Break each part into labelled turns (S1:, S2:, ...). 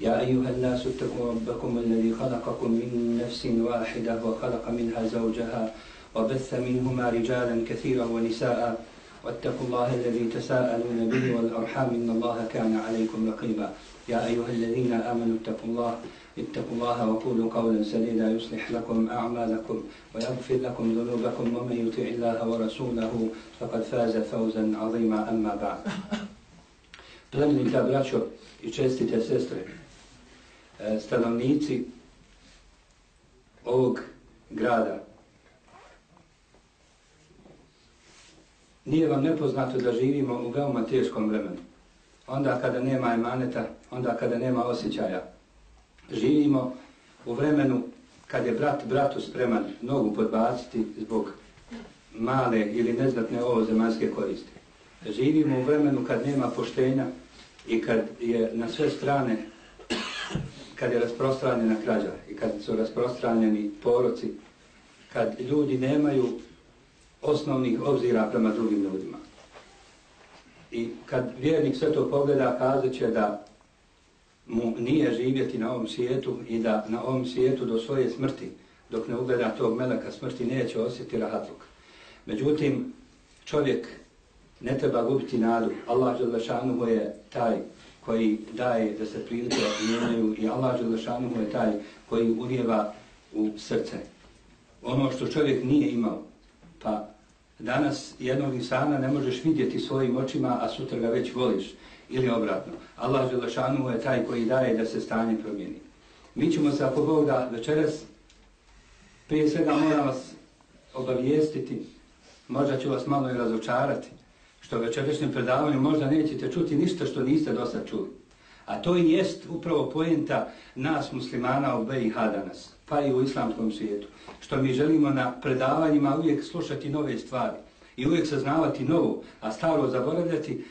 S1: يا أيها الناس اتقوا ربكم الذي خلقكم من نفس واحدة وخلق منها زوجها وبث منهما رجالا كثيرا ونساء. واتقوا الله الذي تساءلون به والأرحام إن الله كان عليكم رقيبا. يا أيها الذين آمنوا اتقوا الله اتقوا الله وقولوا قولا سديدا يصلح لكم أعمالكم ويغفر لكم ذنوبكم ومن يطع الله ورسوله فقد فاز فوزا عظيما. أما بعد. Plemenita braćo i čestite sestre, E, stanovnici ovog grada. Nije vam nepoznato da živimo u veoma teškom vremenu. Onda kada nema emaneta, onda kada nema osjećaja. Živimo u vremenu kad je brat bratu spreman nogu podbaciti zbog male ili neznatne ovo zemaljske koriste. Živimo u vremenu kad nema poštenja i kad je na sve strane kad je rasprostranjena krađa i kad su rasprostranjeni poroci, kad ljudi nemaju osnovnih obzira prema drugim ljudima. I kad vjernik sve to pogleda, kazat će da mu nije živjeti na ovom svijetu i da na ovom svijetu do svoje smrti, dok ne ugleda tog meleka smrti, neće osjeti rahatluk. Međutim, čovjek ne treba gubiti nadu. Allah Želešanu je taj koji daje da se prilike mijenjaju i Allah Želešanuhu je taj koji ulijeva u srce. Ono što čovjek nije imao, pa danas jednog insana ne možeš vidjeti svojim očima, a sutra ga već voliš, ili obratno. Allah Želešanuhu je taj koji daje da se stanje promijeni. Mi ćemo se, ako Bog da večeras, prije svega moram vas obavijestiti, možda ću vas malo i razočarati, što večerašnjem predavanju možda nećete čuti ništa što niste dosta čuli. A to i jest upravo pojenta nas muslimana u BiH danas, pa i u islamskom svijetu. Što mi želimo na predavanjima uvijek slušati nove stvari i uvijek saznavati novo, a staro zaboravljati.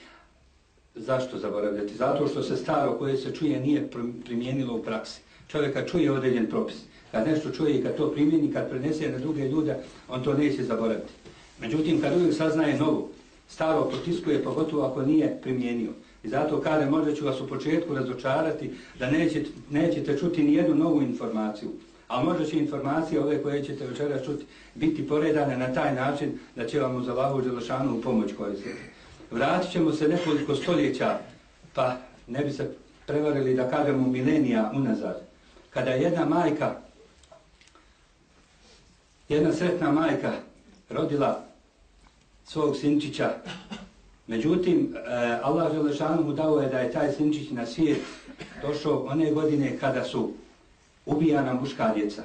S1: Zašto zaboravljati? Zato što se staro koje se čuje nije primijenilo u praksi. Čovjeka čuje određen propis. Kad nešto čuje i kad to primjeni, kad prenese na druge ljude, on to neće zaboraviti. Međutim, kad uvijek saznaje novo, staro potiskuje, pogotovo ako nije primijenio. I zato kada možda ću vas u početku razočarati da nećete, nećete čuti ni jednu novu informaciju. A možda će informacije ove koje ćete večera čuti biti poredane na taj način da će vam uz Allahu Đelešanu u pomoć koristiti. Vratit ćemo se nekoliko stoljeća, pa ne bi se prevarili da kažemo milenija unazad. Kada je jedna majka, jedna sretna majka rodila svog sinčića. Međutim, e, Allah Želešanu mu dao je da je taj sinčić na svijet došao one godine kada su ubijana muška djeca.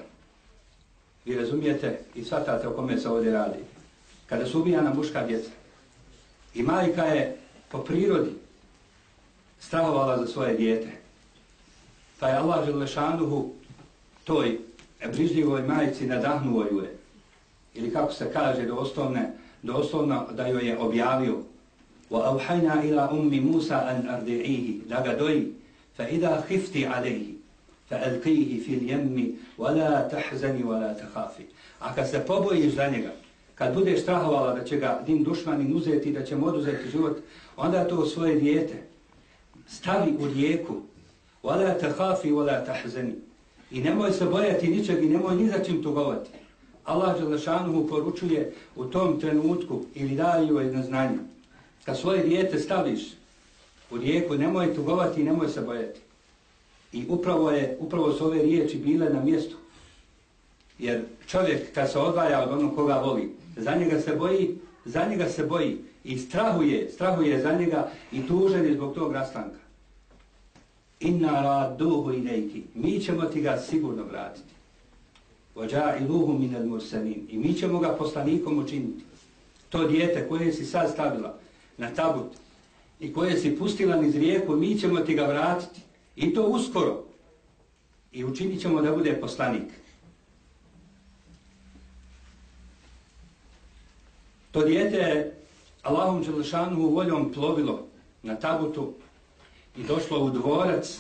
S1: Vi razumijete i shvatate o kome se ovdje radi. Kada su ubijana muška djeca. I majka je po prirodi strahovala za svoje djete. Pa je Allah Želešanuhu toj e, brižljivoj majici nadahnuo ju je. Ili kako se kaže do osnovne doslovno da joj je objavio wa auhajna ila ummi Musa an ardi'ihi da ga doji fa idha khifti alayhi fa alqihi fil jemmi wa la tahzani wa la takhafi a kad se pobojiš za njega kad budeš strahovala da će ga din dušmanin uzeti da će mu oduzeti život onda to svoje dijete stavi u rijeku wa la tahafi wa la tahzani i nemoj se bojati ničeg i nemoj ni za čim tugovati. Allah Đelešanuhu poručuje u tom trenutku ili daje joj na znanje. Kad svoje dijete staviš u rijeku, nemoj tugovati i nemoj se bojati. I upravo, je, upravo su ove riječi bile na mjestu. Jer čovjek kad se odvaja od onog koga voli, za njega se boji, za njega se boji i strahuje, strahuje za njega i tužen je zbog tog rastanka. Inna ra duhu i nejki. Mi ćemo ti ga sigurno vratiti. وَجَاعِلُوهُ مِنَ الْمُرْسَلِينَ I mi ćemo ga poslanikom učiniti. To dijete koje si sad stavila na tabut i koje si pustila niz rijeku, mi ćemo ti ga vratiti. I to uskoro. I učinit ćemo da bude poslanik. To dijete je Allahom Đelšanu voljom plovilo na tabutu i došlo u dvorac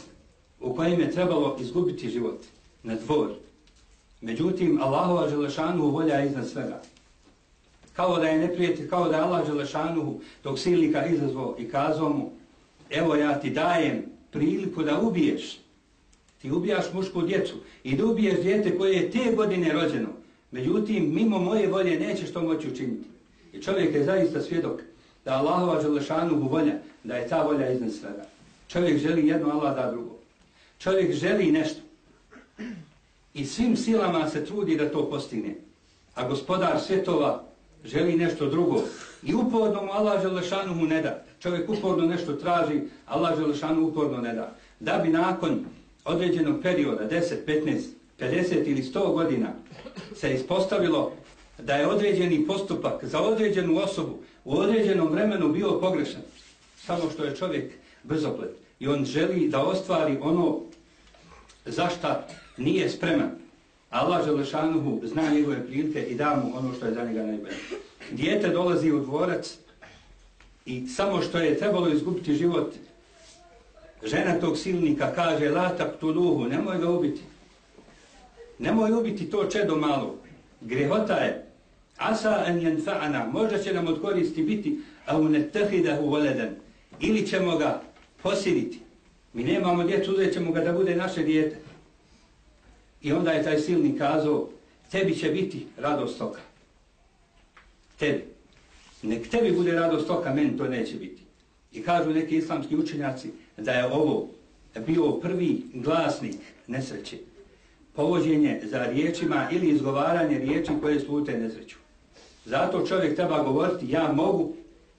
S1: u kojem je trebalo izgubiti život. Na dvoru. Međutim, Allahova Želešanuhu volja je iznad svega. Kao da je neprijatelj, kao da je Allah Želešanuhu tog silnika izazvao i kazao mu evo ja ti dajem priliku da ubiješ. Ti ubijaš mušku djecu i da ubiješ djete koje je te godine rođeno. Međutim, mimo moje volje nećeš to moći učiniti. I čovjek je zaista svjedok da Allahova Želešanuhu volja, da je ta volja iznad svega. Čovjek želi jedno, Allah da drugo. Čovjek želi nešto. I svim silama se trudi da to postigne. A gospodar svjetova želi nešto drugo. I uporno mu Allah Želešanu mu ne da. Čovjek uporno nešto traži, Allah Želešanu uporno ne da. Da bi nakon određenog perioda, 10, 15, 50 ili 100 godina, se ispostavilo da je određeni postupak za određenu osobu u određenom vremenu bio pogrešan. Samo što je čovjek brzoplet. I on želi da ostvari ono zašta nije spreman. Allah Želešanuhu zna njegove prilike i da mu ono što je za njega najbolje. Dijete dolazi u dvorac i samo što je trebalo izgubiti život, žena tog silnika kaže la tak tu luhu, nemoj ga ubiti. Nemoj ubiti to čedo malo. Grehota je. Asa en jenfa'ana, možda će nam odkoristi biti, a u netehidahu voleden. Ili ćemo ga posiliti. Mi nemamo djecu, uzet ćemo ga da bude naše dijete. I onda je taj silnik kazao, tebi će biti radost toka. Tebi. Nek tebi bude radost toka, meni to neće biti. I kažu neki islamski učenjaci da je ovo bio prvi glasnik nesreće. Povođenje za riječima ili izgovaranje riječi koje slute nesreću. Zato čovjek treba govoriti ja mogu,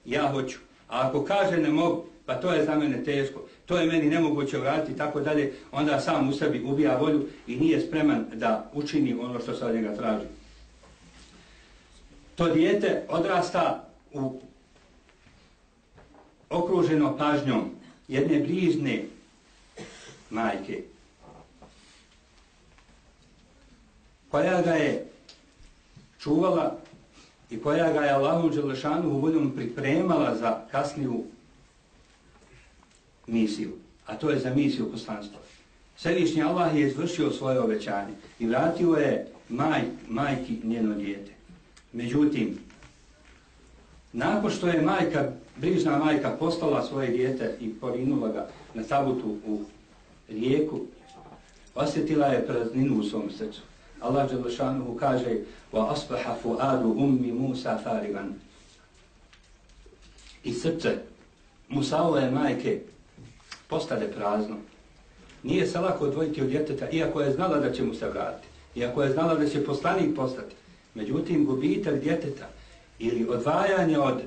S1: ja hoću. A ako kaže ne mogu, pa to je za mene teško, to je meni nemoguće vratiti, tako dalje, onda sam u sebi ubija volju i nije spreman da učini ono što se od njega traži. To dijete odrasta u okruženo pažnjom jedne brižne majke, koja ga je čuvala i koja ga je Allahom Đelešanu u voljom pripremala za kasniju misiju, a to je za misiju poslanstva. Središnji Allah je izvršio svoje obećanje i vratio je maj, majki njeno dijete. Međutim, nakon što je majka, brižna majka postala svoje dijete i porinula ga na tabutu u rijeku, osjetila je prazninu u svom srcu. Allah Đelešanuhu kaže وَأَصْبَحَ فُعَادُ أُمِّ مُوسَى فَارِغًا I srce Musaove majke postade prazno. Nije se lako odvojiti od djeteta, iako je znala da će mu se vratiti. Iako je znala da će poslanik postati. Međutim, gubitak djeteta ili odvajanje od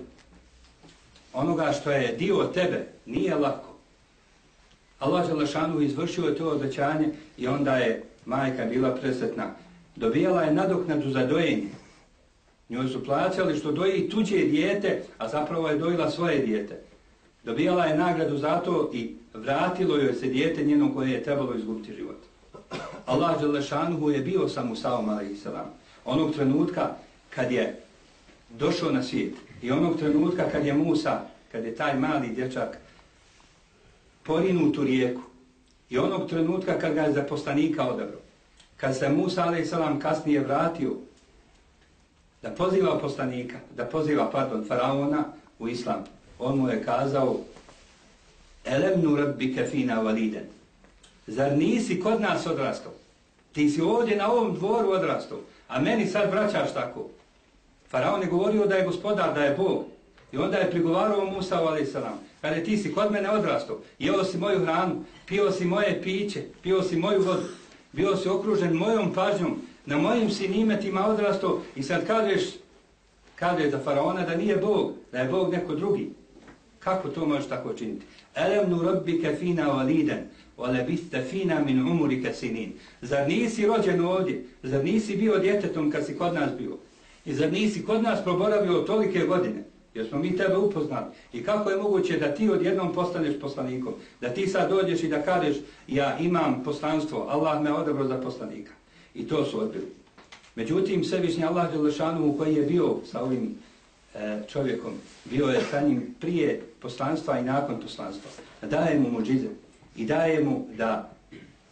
S1: onoga što je dio tebe nije lako. Allah Želešanu izvršio to obećanje i onda je majka bila presretna. Dobijala je nadoknadu za dojenje. Njoj su plaćali što doji tuđe dijete, a zapravo je dojila svoje dijete. Dobijala je nagradu zato i vratilo joj se dijete njeno koje je trebalo izgubiti život. Allah Đelešanuhu je bio sa Musaom a.s. Onog trenutka kad je došao na svijet i onog trenutka kad je Musa, kad je taj mali dječak porinut u rijeku i onog trenutka kad ga je za poslanika odabrao, kad se Musa a.s. kasnije vratio da poziva poslanika, da poziva, pardon, faraona u islam, on mu je kazao Elem nu rabbike fina validen. Zar nisi kod nas odrastao? Ti si ovdje na ovom dvoru odrastao, a meni sad vraćaš tako. Faraon je govorio da je gospodar, da je Bog. I onda je prigovarao Musa alaih salam. Kada ti si kod mene odrastao, jeo si moju hranu, pio si moje piće, pio si moju vodu, bio si okružen mojom pažnjom, na mojim si nimetima odrastao i sad kažeš, kažeš za Faraona da nije Bog, da je Bog neko drugi. Kako to možeš tako činiti? Elem nu rabbike fina validen, ole biste fina min umurike sinin. Zar nisi rođen ovdje? Zar nisi bio djetetom kad si kod nas bio? I zar nisi kod nas proboravio tolike godine? Jer smo mi tebe upoznali. I kako je moguće da ti odjednom postaneš poslanikom? Da ti sad dođeš i da kažeš ja imam poslanstvo, Allah me odabro za poslanika. I to su odbili. Međutim, sebišnji Allah Đelešanu koji je bio sa ovim E, čovjekom, bio je sa njim prije poslanstva i nakon poslanstva. Daje mu muđize i daje mu da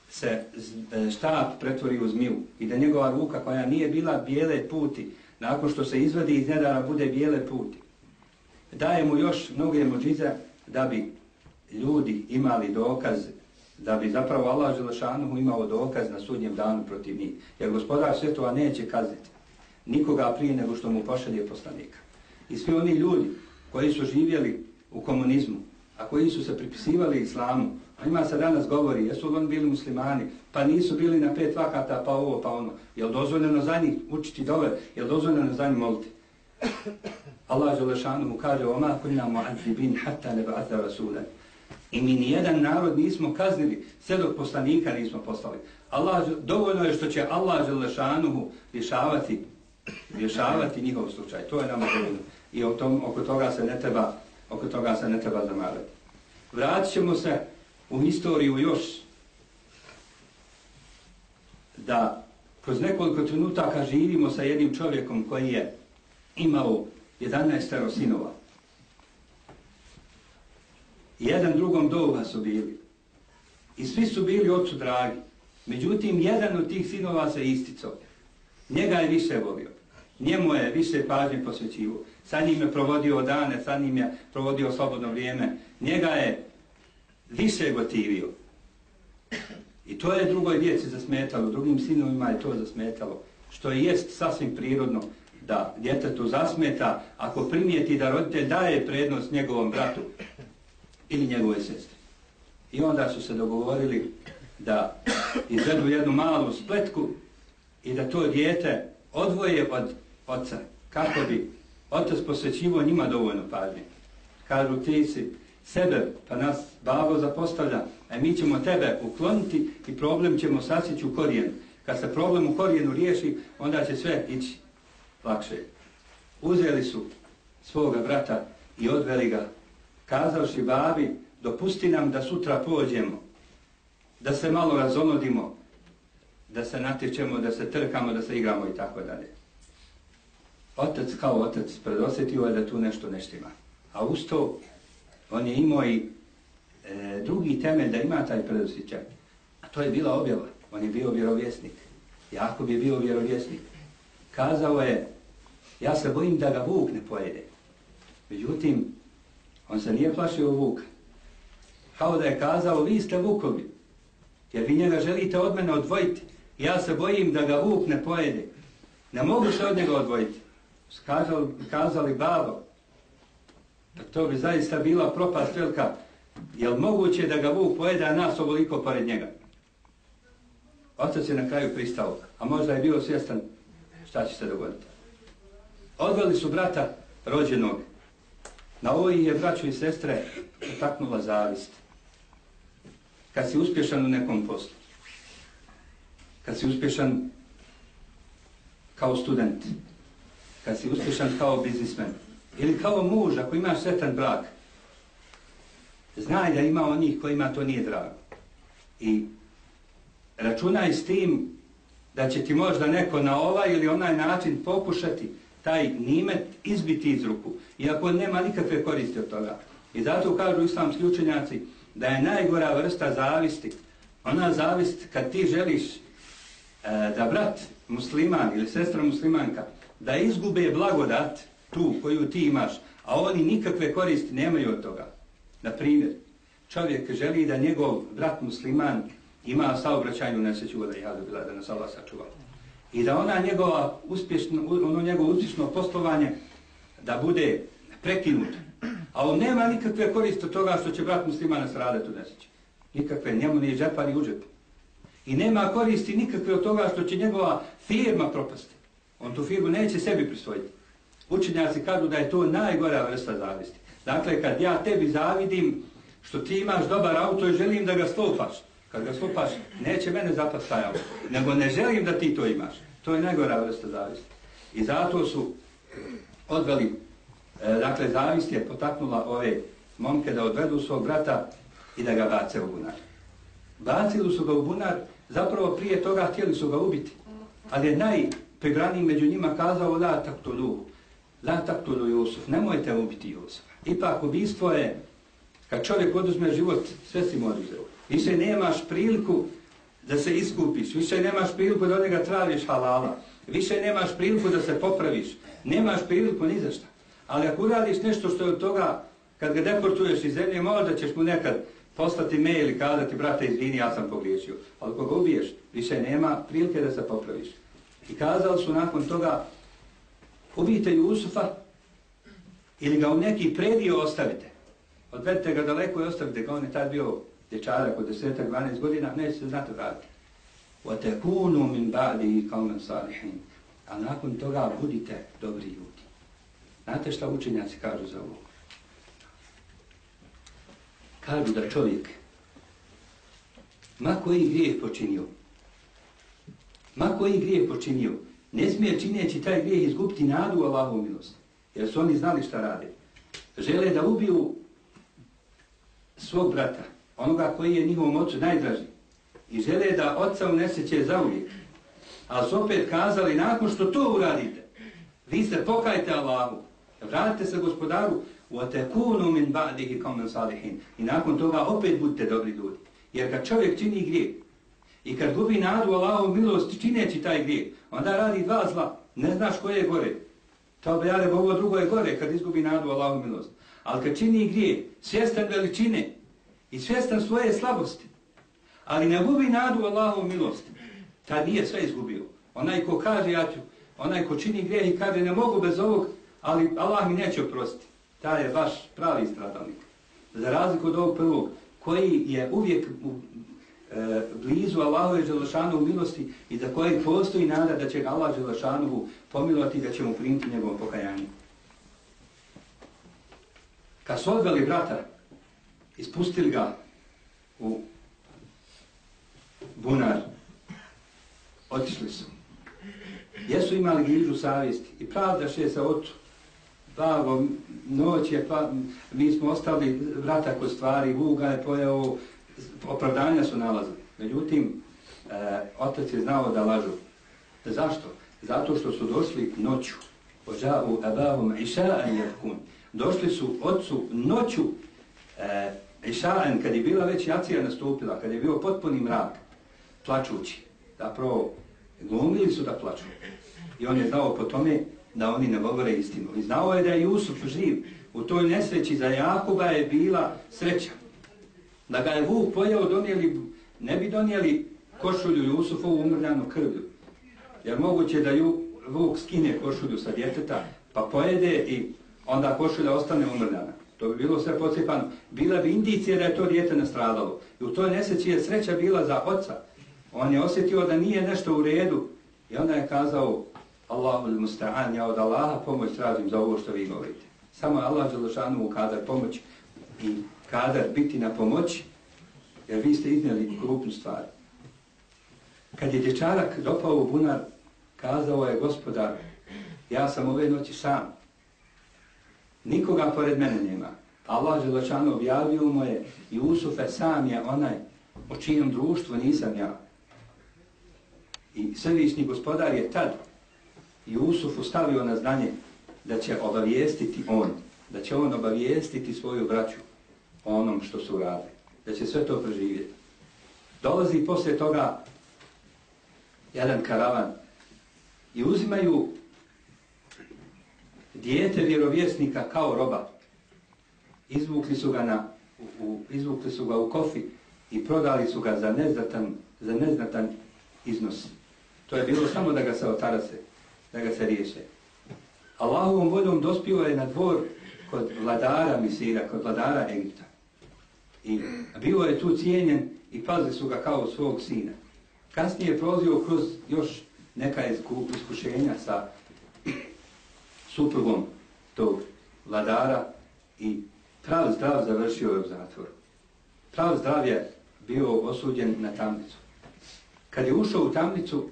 S1: se e, štab pretvori u zmiju i da njegova ruka koja nije bila bijele puti, nakon što se izvadi iz nedara bude bijele puti. Daje mu još mnoge muđize da bi ljudi imali dokaz, da bi zapravo Allah Želešanuhu imao dokaz na sudnjem danu protiv njih. Jer gospodar svjetova neće kazniti nikoga prije nego što mu pošalje poslanika. I svi oni ljudi koji su živjeli u komunizmu, a koji su se pripisivali islamu, a njima se danas govori, jesu li oni bili muslimani, pa nisu bili na pet vakata, pa ovo, pa ono. Je li dozvoljeno za njih učiti dove? Je li dozvoljeno za njih moliti? Allah Želešanu mu kaže, oma kulina mu'adzibin hatta ne ba'atha. I mi nijedan narod nismo kaznili, sve dok poslanika nismo poslali. Allah, dovoljno je što će Allah Želešanu rješavati, rješavati njihov slučaj. To je nama dovoljno. I o tom, oko toga se ne treba, oko toga se ne treba zamarati. Vratit ćemo se u historiju još da kroz nekoliko trenutaka živimo sa jednim čovjekom koji je imao 11 sinova. Jedan drugom doga su bili. I svi su bili ocu dragi. Međutim, jedan od tih sinova se isticao. Njega je više volio. Njemu je više pažnje posvećivo. Sa njim je provodio dane, sa njim je provodio slobodno vrijeme. Njega je više gotivio. I to je drugoj djeci zasmetalo, drugim sinovima je to zasmetalo. Što je jest sasvim prirodno da djetetu zasmeta ako primijeti da roditelj daje prednost njegovom bratu ili njegove sestri. I onda su se dogovorili da izvedu jednu malu spletku i da to dijete odvoje od oca kako bi otac posvećivo njima dovoljno pažnje. Kažu ti sebe, pa nas babo zapostavlja, a mi ćemo tebe ukloniti i problem ćemo sasjeći u korijenu. Kad se problem u korijenu riješi, onda će sve ići lakše. Uzeli su svoga brata i odveli ga, kazavši babi, dopusti nam da sutra pođemo, da se malo razonodimo, da se natječemo, da se trkamo, da se igramo i tako dalje. Otac kao otac predosjetio je da tu nešto neštima. A usto on je imao i e, drugi temelj da ima taj predosjećaj. A to je bila objava. On je bio vjerovjesnik. Jakob je bio vjerovjesnik. Kazao je, ja se bojim da ga Vuk ne pojede. Međutim, on se nije plašio Vuka. Kao da je kazao, vi ste Vukovi. Jer vi njega želite od mene odvojiti. Ja se bojim da ga Vuk ne pojede. Ne mogu se od njega odvojiti. Kazali, kazali babo, da to bi zaista bila propast velika. Je li moguće da ga Vuk pojede, a nas ovoliko pored njega? Otac je na kraju pristao, a možda je bio svjestan šta će se dogoditi. Odveli su brata rođenog. Na ovoj je braću i sestre potaknula zavist. Kad si uspješan u nekom poslu, kad si uspješan kao student, kad si uspješan kao biznismen, ili kao muž, ako imaš sretan brak, znaj da ima onih kojima to nije drago. I računaj s tim da će ti možda neko na ovaj ili onaj način pokušati taj nimet izbiti iz ruku, iako nema nikakve koriste od toga. I zato kažu islamski učenjaci da je najgora vrsta zavisti, ona zavist kad ti želiš e, da brat musliman ili sestra muslimanka da izgube blagodat tu koju ti imaš, a oni nikakve koristi nemaju od toga. Na primjer, čovjek želi da njegov brat musliman ima saobraćajnu nesreću da ja bila da nas Allah sačuva. I da ona njegova uspješno, ono njegovo uspješno poslovanje da bude prekinuto. A on nema nikakve koriste od toga što će brat muslimana stradati u nesreći. Nikakve, njemu nije džepa ni uđepa. I nema koristi nikakve od toga što će njegova firma propasti. On tu firmu neće sebi prisvojiti. Učenjaci kažu da je to najgora vrsta zavisti. Dakle, kad ja tebi zavidim što ti imaš dobar auto i želim da ga slopaš, kad ga slopaš, neće mene zapast taj auto, nego ne želim da ti to imaš. To je najgora vrsta zavisti. I zato su odveli, e, dakle, zavist je potaknula ove momke da odvedu svog brata i da ga bace u bunar. Bacili su ga u bunar, zapravo prije toga htjeli su ga ubiti. Ali je najprigraniji među njima kazao da taktulu, La taktulu Jusuf, nemojte ubiti Jusuf. Ipak ubistvo je, kad čovjek oduzme život, sve si mu oduzeo. Više nemaš priliku da se iskupiš, više nemaš priliku da od njega traviš halala, više nemaš priliku da se popraviš, nemaš priliku ni za šta. Ali ako uradiš nešto što je od toga, kad ga deportuješ iz zemlje, možda ćeš mu nekad poslati mail i kazati, brate, izvini, ja sam pogriješio. Ali ako ga ubiješ, više nema prilike da se popraviš. I kazali su nakon toga, ubijte Jusufa ili ga u neki predio ostavite. Odvedite ga daleko i ostavite ga, on je tad bio dječarak od 10-12 godina, neće se znati vratiti. وَتَكُونُوا مِنْ بَعْدِهِ قَوْمًا صَالِحِينَ A nakon toga budite dobri ljudi. Znate šta učenjaci kažu za ovo? Kažu da čovjek, ma koji grijeh počinio, ma koji grijeh počinio, ne smije činjeći taj grijeh izgubiti nadu u Allahovu milost. Jer su oni znali šta rade. Žele da ubiju svog brata, onoga koji je njihovom ocu najdraži. I žele da oca uneseće za uvijek. Ali su opet kazali, nakon što to uradite, vi se pokajte Allahu, vratite se gospodaru, وَتَكُونُ مِنْ بَعْدِهِ كَمْنَ صَالِحِينَ I nakon toga opet budite dobri ljudi. Jer kad čovjek čini grijeh, i kad gubi nadu Allahovu milost čineći taj grijeh, onda radi dva zla, ne znaš koje je gore. To bi jale ovo drugo je gore kad izgubi nadu Allahovu milost. Ali kad čini grijeh, svjestan veličine i svjestan svoje slabosti, ali ne gubi nadu Allahovu milost, ta nije sve izgubio. Onaj ko kaže ja ću, onaj ko čini grijeh i kaže ne mogu bez ovog, ali Allah mi neće oprostiti. Ta je baš pravi stradalnik. Za razliku od ovog prvog, koji je uvijek u, e, blizu Allahove Đelešanu milosti i za kojeg postoji nada da će ga Allah Đelešanu pomilovati da će mu primiti njegovom pokajanju. Kad su odveli brata, ispustili ga u bunar, otišli su. Jesu imali grižu savjesti i pravda še se otu. Blago, noć je, pa mi smo ostali vrata kod stvari, Vuga je pojao, opravdanja su nalazili. Međutim, e, otac je znao da lažu. Zašto? Zato što su došli noću. Ođa'u abahum iša'an jevkun. Došli su otcu noću e, iša'an, kad je bila već jacija nastupila, kad je bio potpuni mrak, plačući. Zapravo, glumili su da plaču. I on je znao po tome da oni ne govore istinu. I znao je da je Jusuf živ. U toj nesreći za Jakuba je bila sreća. Da ga je Vuk pojao, donijeli, ne bi donijeli košulju Jusufovu umrljanu krvlju. Jer moguće da ju, Vuk skine košulju sa djeteta, pa pojede i onda košulja ostane umrljana. To bi bilo sve pocijepano. Bila bi indicija da je to djete nastradalo. I u toj neseći je sreća bila za oca. On je osjetio da nije nešto u redu. I onda je kazao, Allahu musta'an, ja od Allaha pomoć tražim za ovo što vi govorite. Samo je Allah želešanu mu pomoć i kadar biti na pomoći, jer vi ste iznijeli krupnu stvar. Kad je dječarak dopao u bunar, kazao je gospodar, ja sam ove noći sam. Nikoga pored mene nema. Allah želešanu objavio mu je, Jusufe sam je onaj, o čijem društvu nisam ja. I svevišnji gospodar je tad Jusufu stavio na znanje da će obavijestiti on, da će on obavijestiti svoju braću o onom što su radili, da će sve to preživjeti. Dolazi poslije toga jedan karavan i uzimaju dijete vjerovjesnika kao roba. Izvukli su ga, na, u, u, izvukli su ga u kofi i prodali su ga za neznatan, za neznatan iznos. To je bilo samo da ga se otarase, da ga se riješe. Allahovom voljom dospio je na dvor kod vladara Misira, kod vladara Egipta. I bio je tu cijenjen i pazili su ga kao svog sina. Kasnije je prolazio kroz još neka iskušenja sa suprugom tog vladara i prav zdrav završio je u zatvoru. Prav zdrav je bio osuđen na tamnicu. Kad je ušao u tamnicu,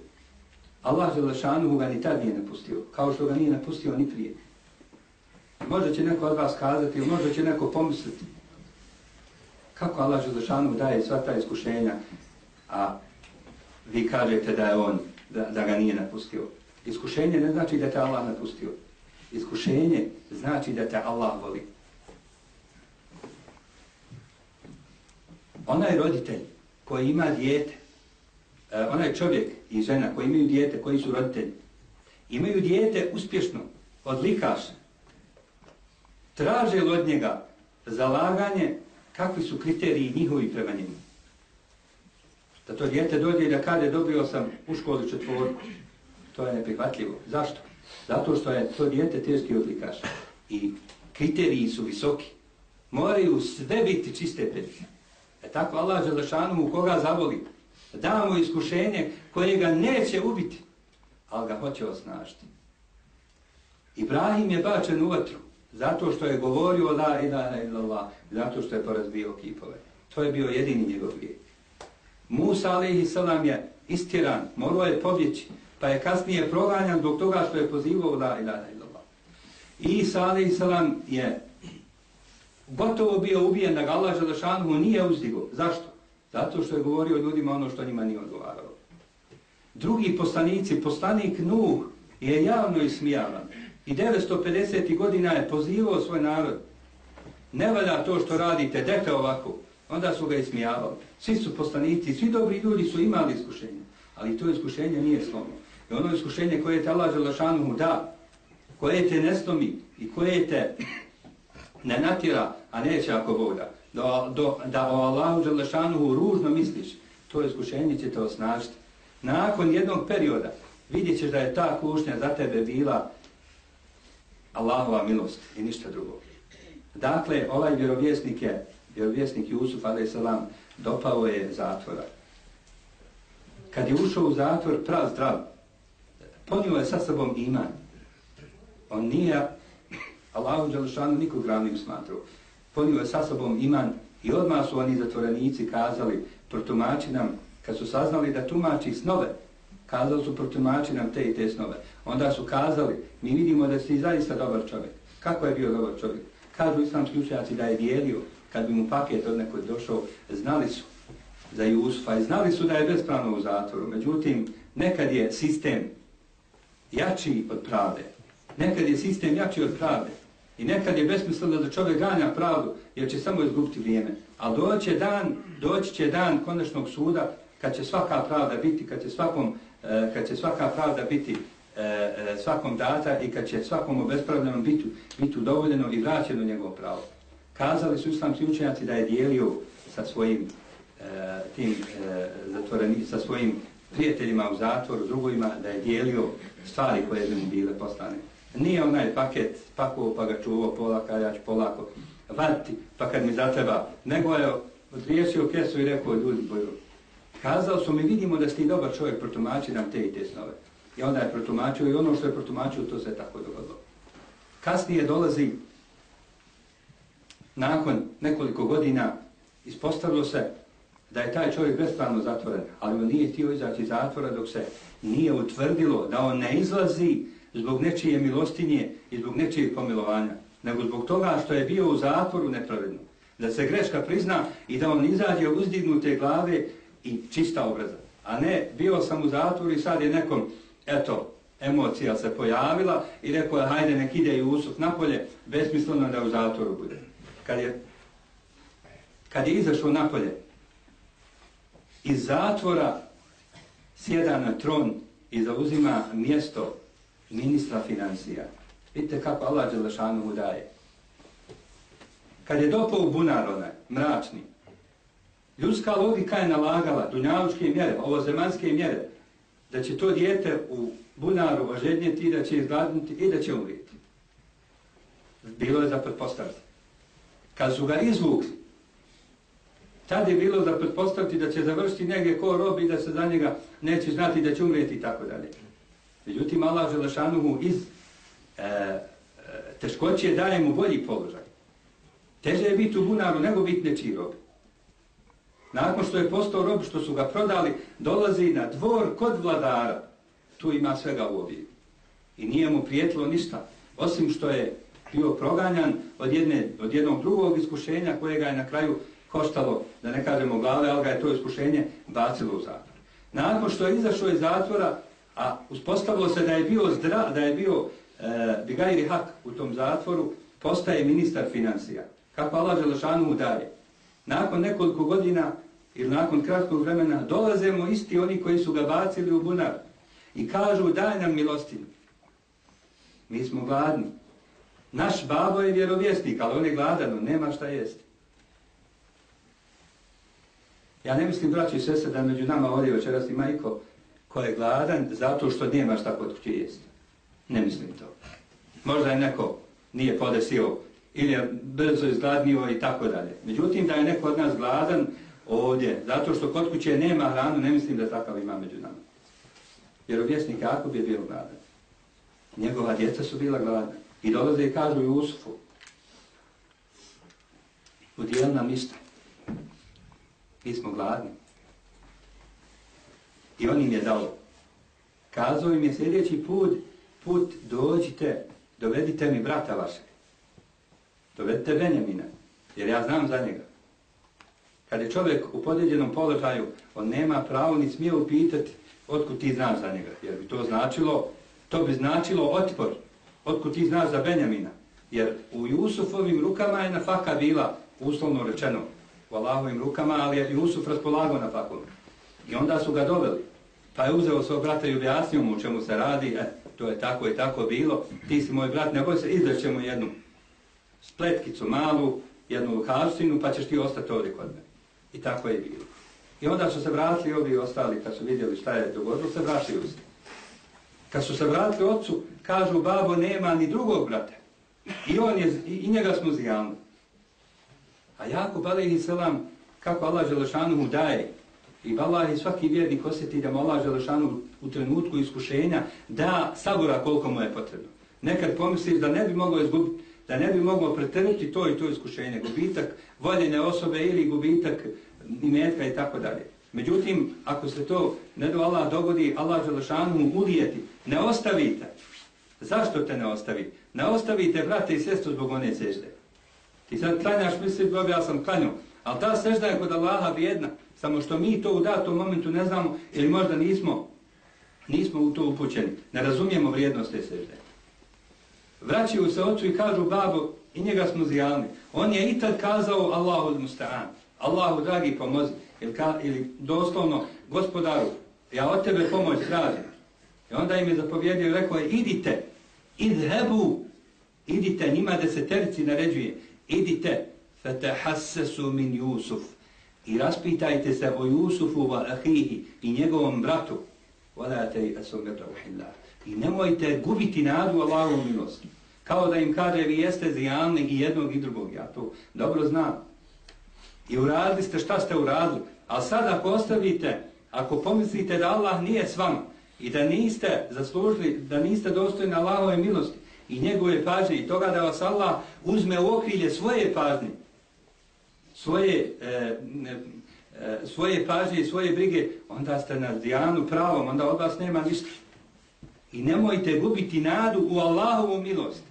S1: Allah Želešanu ga ni tad nije napustio, kao što ga nije napustio ni prije. Možda će neko od vas kazati, možda će neko pomisliti kako Allah Želešanu daje sva ta iskušenja, a vi kažete da je on, da, da ga nije napustio. Iskušenje ne znači da te Allah napustio. Iskušenje znači da te Allah voli. Onaj roditelj koji ima dijete, e, onaj čovjek i žena koji imaju dijete, koji su roditelji, imaju dijete uspješno, odlikaš, traže od njega zalaganje kakvi su kriteriji njihovi prema njemu. Da to dijete dođe i da kade dobio sam u školi četvorku. To je neprihvatljivo. Zašto? Zato što je to dijete teški odlikaš. I kriteriji su visoki. Moraju sve biti čiste pedike. E tako Allah Želešanu mu koga zavoli. Da mu iskušenje koje ga neće ubiti. Ali ga hoće osnažiti. Ibrahim je bačen u vatru. Zato što je govorio la ilaha illallah. Zato što je porazbio kipove. To je bio jedini njegov grijeh. Musa alaihi salam je istiran. Morao je pobjeći pa je kasnije proganjan zbog toga što je pozivao la ilaha illallah. Isa alaihi salam je gotovo bio ubijen da ga Allah Želešanu nije uzdigo. Zašto? Zato što je govorio ljudima ono što njima nije odgovaralo. Drugi poslanici, poslanik Nuh je javno ismijavan i 950. godina je pozivao svoj narod. Ne valja to što radite, dete ovako. Onda su ga ismijavali. Svi su poslanici, svi dobri ljudi su imali iskušenje. Ali to iskušenje nije slomno. I ono iskušenje koje te Allah Želešanuhu da, koje te ne slomi i koje te ne natira, a neće ako Bog da, do, do, da o Allahu Želešanuhu ružno misliš, to iskušenje će te osnažiti. Nakon jednog perioda vidjet ćeš da je ta kušnja za tebe bila Allahova milost i ništa drugo. Dakle, ovaj vjerovjesnik je, vjerovjesnik Jusuf, a.s. dopao je zatvora. Kad je ušao u zatvor, prav zdrav, ponio je sa sobom iman. On nije Allahu Đelešanu nikog ravnim smatrao. Ponio je sa sobom iman i odmah su oni zatvorenici kazali, protumači nam, kad su saznali da tumači snove, kazali su protumači nam te i te snove. Onda su kazali, mi vidimo da si zaista dobar čovjek. Kako je bio dobar čovjek? Kažu islamski učenjaci da je dijelio, kad bi mu paket od nekoj došao, znali su za Jusufa i znali su da je bespravno u zatvoru. Međutim, nekad je sistem jači od pravde. Nekad je sistem jači od pravde. I nekad je besmisleno da čovjek ganja pravdu, jer će samo izgubiti vrijeme. Ali doće dan, doći će dan konačnog suda, kad će svaka pravda biti, kad će, svakom, eh, kad će svaka pravda biti E, e, svakom data i kad će svakom obespravljenom biti, biti udovoljeno i vraćeno njegovo pravo. Kazali su islamski učenjaci da je dijelio sa svojim e, tim e, zatvoreni, sa svojim prijateljima u zatvoru, drugovima, da je dijelio stvari koje bi mu bile poslane. Nije onaj paket pakovao pa ga čuvao polako, ja ću polako vati, pa kad mi zatreba, nego je odriješio kesu i rekao, ljudi boju, kazao su mi, vidimo da ste dobar čovjek, protumači nam te i te snove. I onda je protumačio i ono što je protumačio, to se tako dogodilo. Kasnije dolazi, nakon nekoliko godina, ispostavilo se da je taj čovjek bespravno zatvoren, ali on nije htio izaći iz zatvora dok se nije utvrdilo da on ne izlazi zbog nečije milostinje i zbog nečije pomilovanja, nego zbog toga što je bio u zatvoru nepravedno. Da se greška prizna i da on izađe uzdignute glave i čista obraza. A ne, bio sam u zatvoru i sad je nekom, eto, emocija se pojavila i rekao je, hajde nek ide Jusuf napolje, besmisleno da u zatvoru bude. Kad je, kad je izašao napolje, iz zatvora sjeda na tron i zauzima mjesto ministra financija. Vidite kako Allah Đelešanu mu daje. Kad je dopao u bunar onaj, mračni, ljudska logika je nalagala dunjavučke mjere, ovo zemanske mjere, da će to dijete u bunaru ožednjeti, da će izgladnuti i da će umriti. Bilo je za pretpostaviti. Kad su ga izvukli, Tad je bilo da pretpostaviti da će završiti negdje ko robi da se za njega neće znati da će umrijeti i tako dalje. Međutim, Allah Želešanuhu iz e, e, teškoće daje mu bolji položaj. Teže je biti u bunaru nego biti nečiji rob. Nakon što je postao rob, što su ga prodali, dolazi na dvor kod vladara. Tu ima svega u obje. I nije mu prijetilo ništa. Osim što je bio proganjan od, jedne, od jednog drugog iskušenja koje ga je na kraju koštalo, da ne kažemo glave, ali ga je to iskušenje bacilo u zatvor. Nakon što je izašao iz zatvora, a uspostavilo se da je bio zdra, da je bio e, Bigajri Hak u tom zatvoru postaje ministar financija. Kako Allah Želešanu daje. Nakon nekoliko godina ili nakon kratkog vremena dolazemo isti oni koji su ga bacili u bunar i kažu daj nam milostinu. Mi smo gladni. Naš babo je vjerovjesnik, ali on je gladan, on nema šta jesti. Ja ne mislim, braći i sese, da među nama ovdje večeras ima iko ko je gladan zato što nema šta kod kuće jesti. Ne mislim to. Možda je neko nije podesio ili je brzo izgladnio i tako dalje. Međutim, da je neko od nas gladan ovdje, zato što kod kuće nema hranu, ne mislim da takav ima među nama. Jer Vjerovjesnik Jakub je bio gladan. Njegova djeca su bila gladna. I dolaze i kažu Jusufu, udijel nam isto. Mi smo gladni. I on im je dao. Kazao im je sljedeći put, put dođite, dovedite mi brata vašeg. Dovedite Benjamina, jer ja znam za njega. Kad je čovjek u podređenom položaju, on nema pravo ni smije upitati otkud ti znaš za njega. Jer bi to značilo, to bi značilo otpor. Otkud ti znaš za Benjamina. Jer u Jusufovim rukama je nafaka bila, uslovno rečeno, u Allahovim rukama, ali je Jusuf raspolagao nafakom. I onda su ga doveli. Pa je uzeo svog brata i objasnio mu o čemu se radi. E, to je tako i tako bilo. Ti si moj brat, ne boj se, izdaćemo jednu spletkicu malu, jednu lukavstinu, pa ćeš ti ostati ovdje kod mene. I tako je bilo. I onda su se vratili ovi ostali, kad su vidjeli šta je dogodilo, se vratili se. Kad su se vratili ocu, kažu, babo, nema ni drugog brata. I on je, i, njega smo zijali. A Jakub alaihi selam, kako Allah Želešanu mu daje, i Allah je svaki vjernik osjeti da mu Allah Želešanu u trenutku iskušenja da sabora koliko mu je potrebno. Nekad pomisliš da ne bi mogao izgubiti, da ne bi moglo pretrniti to i to iskušenje, gubitak voljene osobe ili gubitak imetka i tako dalje. Međutim, ako se to ne do Allah dogodi, Allah Želešanu mu ulijeti, ne ostavite. Zašto te ne ostavi? Ne ostavite brate i sestru zbog one sežde. Ti sad klanjaš, misli, dobro, ja sam klanjao. Ali ta sežda je kod Allaha vrijedna. Samo što mi to u datom momentu ne znamo ili možda nismo, nismo u to upućeni. Ne razumijemo vrijednost te sežde. Vraćaju se ocu i kažu babo, i njega smo zijalni. On je i tad kazao Allahu musta'an. Allahu dragi pomozi. Ili, ka, ili doslovno, gospodaru, ja od tebe pomoć tražim. I onda im je zapovjedio i rekao je, idite, idhebu, idite, njima deseterici naređuje, idite, fatahassasu min Yusuf, i raspitajte se o Jusufu wa ahihi i njegovom bratu, wala tayasu min rauhillah. I nemojte gubiti nadu Allahovu milosti. Kao da im kaže vi jeste zijalni i jednog i drugog, ja to dobro znam. I uradili ste šta ste uradili. A sad ako ostavite, ako pomislite da Allah nije s vama i da niste zaslužili, da niste dostojni Allahove milosti, i njegove pažnje i toga da vas Allah uzme u okrilje svoje pažnje, svoje, e, e, svoje pažnje i svoje brige, onda ste na dijanu pravom, onda od vas nema ništa. I nemojte gubiti nadu u Allahovu milost.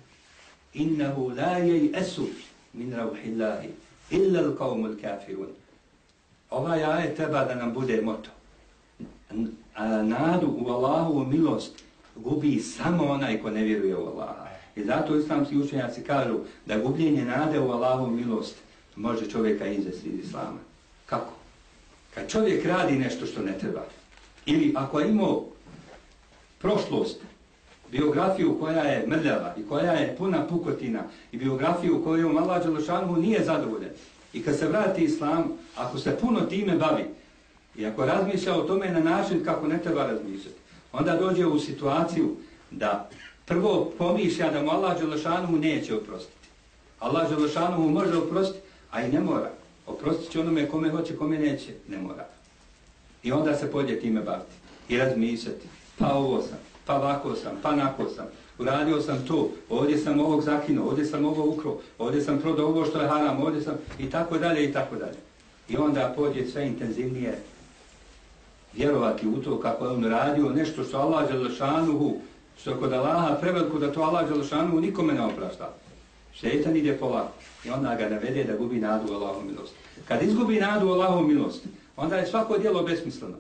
S1: Innahu la jej esu min rauhillahi illa l'kavmu kafirun. Ovaj aje treba da nam bude moto. A nadu u Allahovu milost gubi samo onaj ko ne vjeruje u Allaha. I zato islamski učenjaci kažu da gubljenje nade u Allahovu milost može čovjeka izvesti iz islama. Kako? Kad čovjek radi nešto što ne treba, ili ako je imao prošlost, biografiju koja je mrljava i koja je puna pukotina i biografiju koju Allah Đelešanu nije zadovoljen, i kad se vrati islam, ako se puno time bavi, i ako razmišlja o tome na način kako ne treba razmišljati, onda dođe u situaciju da prvo pomišlja da mu Allah Đelešanu neće oprostiti. Allah Đelešanu mu može oprostiti, a i ne mora. Oprostit će onome kome hoće, kome neće, ne mora. I onda se podje time baviti i razmišljati. Pa ovo sam, pa ovako sam, pa nako sam. Uradio sam to, ovdje sam ovog zakinuo, ovdje sam ovo ukro, ovdje sam prodao ovo što je haram, ovdje sam i tako dalje i tako dalje. I onda pođe sve intenzivnije vjerovati u to kako je on radio nešto što Allah Đelešanuhu, što kod Allaha preveliko da to Allah Đelešanuhu nikome ne oprašta. Šeitan ide polako i onda ga navede da gubi nadu Allahom milost. Kad izgubi nadu Allahom milosti, onda je svako dijelo besmisleno.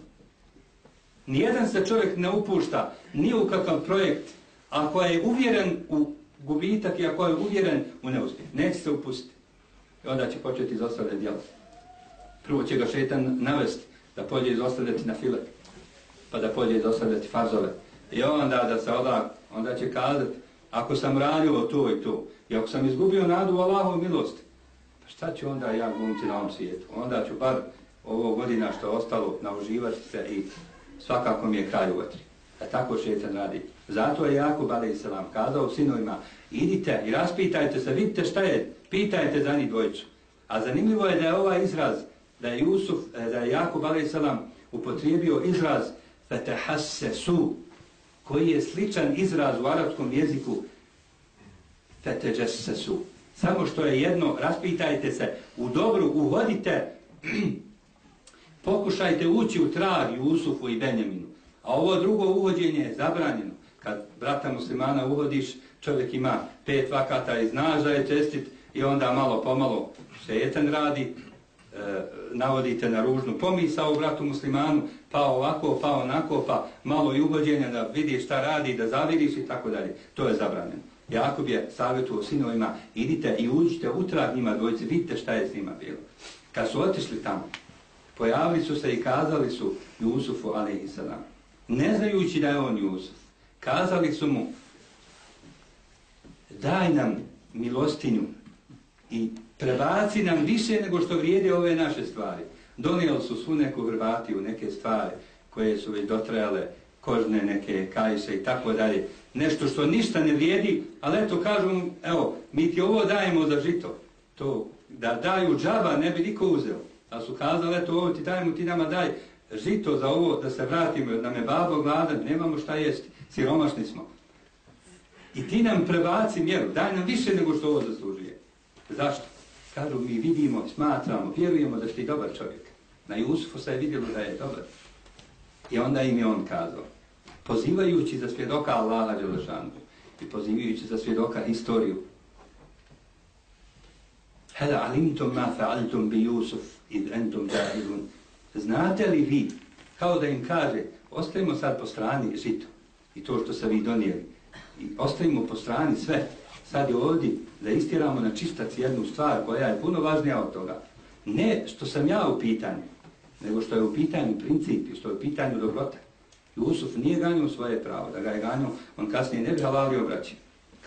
S1: Nijedan se čovjek ne upušta ni u kakav projekt Ako je uvjeren u gubitak i ako je uvjeren u neuspjeh, neće se upustiti. I onda će početi izostavljati djela. Prvo će ga šetan navesti da pođe izostavljati na filet, pa da pođe izostavljati farzove. I onda da se onda, onda će kazati, ako sam radio to i to, i ako sam izgubio nadu u Allahovu milost, pa šta ću onda ja glumiti na ovom svijetu? Onda ću bar ovo godina što je ostalo nauživati se i svakako mi je kraj u vatri. A tako šetan radi. Zato je Jakub a.s. kazao sinovima, idite i raspitajte se, vidite šta je, pitajte za njih dvojicu. A zanimljivo je da je ovaj izraz, da je Jusuf, e, da je Jakub a.s. upotrijebio izraz fetehasse su, koji je sličan izraz u arapskom jeziku feteđesse su. Samo što je jedno, raspitajte se, u dobru uvodite, pokušajte ući u trag Jusufu i Benjaminu. A ovo drugo uvođenje je zabranjeno. Kad brata muslimana uvodiš, čovjek ima pet vakata i znaš da je čestit i onda malo pomalo šetan radi, e, navodite na ružnu pomisao u bratu muslimanu, pa ovako, pa onako, pa malo i uvođenja da vidiš šta radi, da zaviriš i tako dalje. To je zabranjeno. Jakub je savjetuo sinovima, idite i uđite utrag njima dvojice, vidite šta je s njima bilo. Kad su otišli tamo, pojavili su se i kazali su Jusufu, ali i ne znajući da je on Jusuf, kazali su mu, daj nam milostinju i prebaci nam više nego što vrijede ove naše stvari. Donijeli su svu neku vrbatiju, neke stvari koje su već dotrajale, kožne neke kajše i tako dalje. Nešto što ništa ne vrijedi, ali eto kažu, mu, evo, mi ti ovo dajemo za žito. To, da daju džaba ne bi niko uzeo. A su kazali, eto, ovo ti dajemo, ti nama daj žito za ovo da se vratimo, da me babo gladan, nemamo šta jesti, siromašni smo. I ti nam prebaci mjeru, daj nam više nego što ovo zaslužuje. Zašto? Kažu mi vidimo, smatramo, vjerujemo da ti dobar čovjek. Na Jusufu se je vidjelo da je dobar. I onda im je on kazao, pozivajući za svjedoka Allaha Đelešanu i pozivajući za svjedoka historiju, Hela alimtum ma fa'altum bi Jusuf id entum jahilun. Znate li vi, kao da im kaže, ostavimo sad po strani žito i to što se vi donijeli, i ostavimo po strani sve, sad je ovdje da istiramo na čistac jednu stvar koja je puno važnija od toga. Ne što sam ja u pitanju, nego što je u pitanju princip i što je u pitanju dobrota. Jusuf nije ganio svoje pravo, da ga je ganio, on kasnije ne bi halalio braći.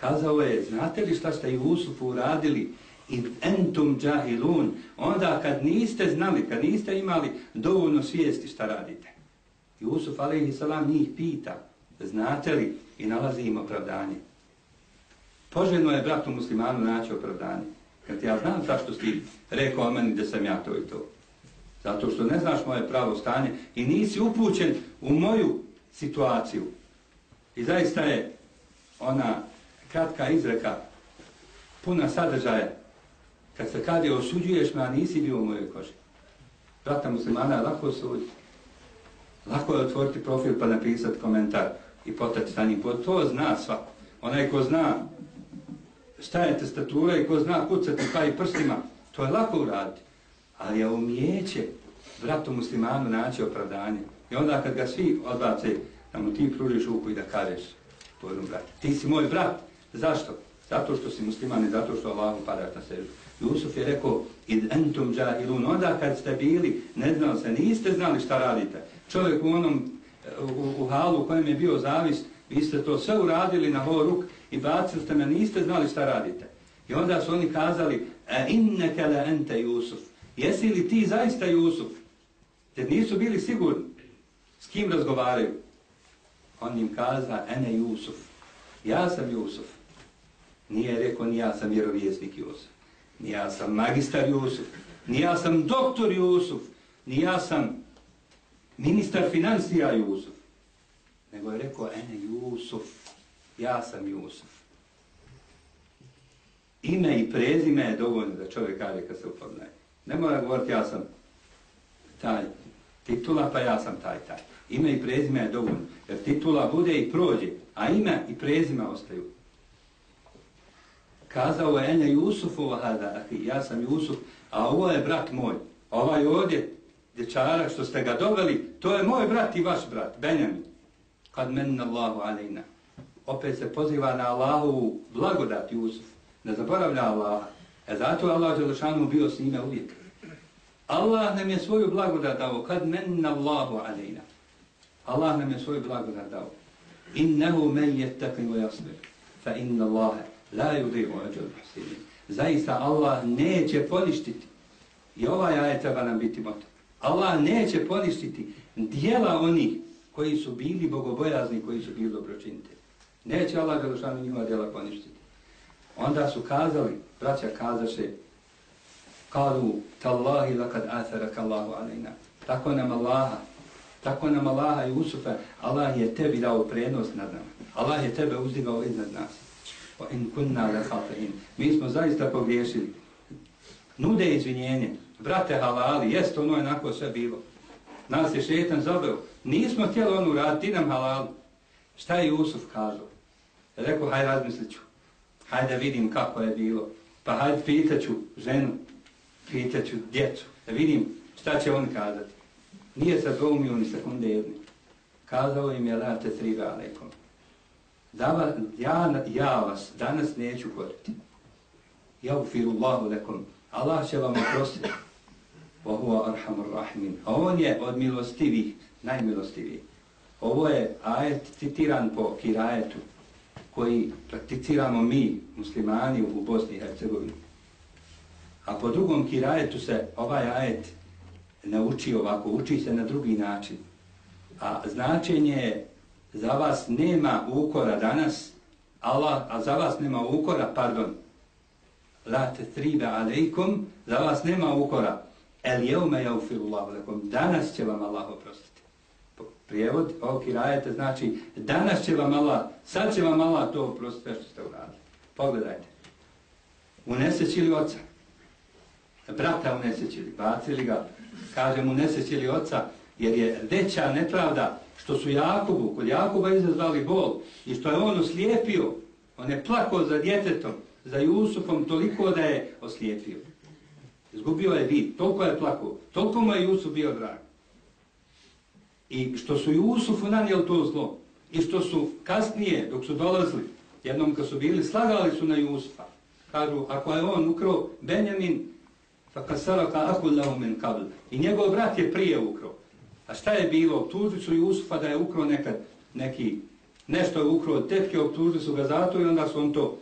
S1: Kazao je, znate li šta ste Jusufu uradili i entum džahilun, onda kad niste znali, kad niste imali dovoljno svijesti šta radite. Jusuf a.s. njih pita, znate li i nalazi im opravdanje. Poželjno je bratu muslimanu naći opravdanje. Kad ja znam zašto si rekao meni da sam ja to i to. Zato što ne znaš moje pravo stanje i nisi upućen u moju situaciju. I zaista je ona kratka izreka puna sadržaja kad se kad je osuđuješ me, a nisi bio u mojoj koži. Brata muslimana lako osuditi. Lako je otvoriti profil pa napisati komentar i potati sa njim. To zna svako. Onaj ko zna šta je testatura i ko zna kucati pa i prstima, to je lako uraditi. Ali je umijeće bratu muslimanu naći opravdanje. I onda kad ga svi odbace, da mu ti pružiš ruku i da kažeš tvojom bratu. Ti si moj brat. Zašto? Zato što si musliman i zato što Allahom padaš na sežu. Jusuf je rekao, id entum džahilun, onda kad ste bili, ne znali se, niste znali šta radite. Čovjek u onom, u, u halu u kojem je bio zavist, vi ste to sve uradili na horuk i bacili ste me, niste znali šta radite. I onda su oni kazali, e inneke la ente Jusuf, jesi li ti zaista Jusuf? Jer nisu bili sigurni s kim razgovaraju. On im kaza, ene Jusuf, ja sam Jusuf. Nije rekao, ni ja sam vjerovjesnik Jusuf ni ja sam magistar Jusuf, ni ja sam doktor Jusuf, ni ja sam ministar financija Jusuf. Nego je rekao, ene Jusuf, ja sam Jusuf. Ime i prezime je dovoljno da čovjek kaže kad se upoznaje. Ne mora govoriti ja sam taj titula, pa ja sam taj taj. Ime i prezime je dovoljno. Jer titula bude i prođe, a ime i prezime ostaju kazao je ene Jusufu vahada, ja sam Jusuf, a ovo je brat moj. Ovaj ovdje, dječarak što ste ga doveli, to je moj brat i vaš brat, Benjamin. Kad menna Allahu alejna. opet se poziva na Allahovu blagodat Jusuf. Ne zaboravlja Allaha. E zato je Allah Đelešanu bio s njime uvijek. Allah nam je svoju blagodat dao. Kad menna Allahu alejna. Allah nam je svoju blagodat dao. Innehu men je takvi. Fa inna Allahe la yudihu ađel muhsinin. Zaista Allah neće poništiti. I ovaj ajet treba nam biti moto. Allah neće poništiti dijela onih koji su bili bogobojazni, koji su bili dobročinitelji. Neće Allah Đelešanu njihova djela poništiti. Onda su kazali, braća kazaše, kalu, tallahi lakad atharaka Allahu alejna. Tako nam Allaha, tako nam Allaha i Usufa, Allah je tebi dao prednost nad nama. Allah je tebe uzdigao iznad nas. Wa in kunna la khatain. Mi smo zaista pogriješili. Nude izvinjenje. Brate halali, jest ono je onako sve bilo. Nas je šetan zabeo. Nismo htjeli onu raditi, ti nam halal. Šta je Jusuf kazao? Rekao, haj razmislit ću. Hajde vidim kako je bilo. Pa hajde pitaću ženu, pitaću djecu, da vidim šta će on kazati. Nije se dvoumio ni sekunde jedni. Kazao im je la te tri valekom. Da ja, ja vas danas neću koriti. Ja ufiru Allahu lekom. Allah će vam oprostiti. Wa arhamur rahimin. A on je od milostivih, najmilostiviji. Ovo je ajet citiran po kirajetu koji prakticiramo mi, muslimani u Bosni i Hercegovini. A po drugom kirajetu se ovaj ajet ne uči ovako, uči se na drugi način. A značenje je za vas nema ukora danas, Allah, a za vas nema ukora, pardon, la te tribe alejkom, za vas nema ukora, el jeume jaufiru lekom, danas će vam Allah oprostiti. Prijevod ovog kirajete znači danas će vam Allah, sad će vam Allah to oprostiti što ste uradili. Pogledajte. Uneseći oca? Brata uneseći li? Bacili ga? Kažem uneseći li oca? Jer je veća nepravda što su Jakubu, kod Jakuba izazvali bol i što je on oslijepio. On je plakao za djetetom, za Jusufom toliko da je oslijepio. Izgubio je vid, toliko je plakao, toliko mu je Jusuf bio drag. I što su Jusufu nanijeli to zlo. I što su kasnije, dok su dolazili, jednom kad su bili, slagali su na Jusufa. Kažu, ako je on ukro Benjamin, fa kasara ka akullahu min kabl. I njegov brat je prije ukro. A šta je bilo? Optužili su Jusufa da je ukro nekad neki, nešto je ukro od tetke, optužili su ga zato i onda su on to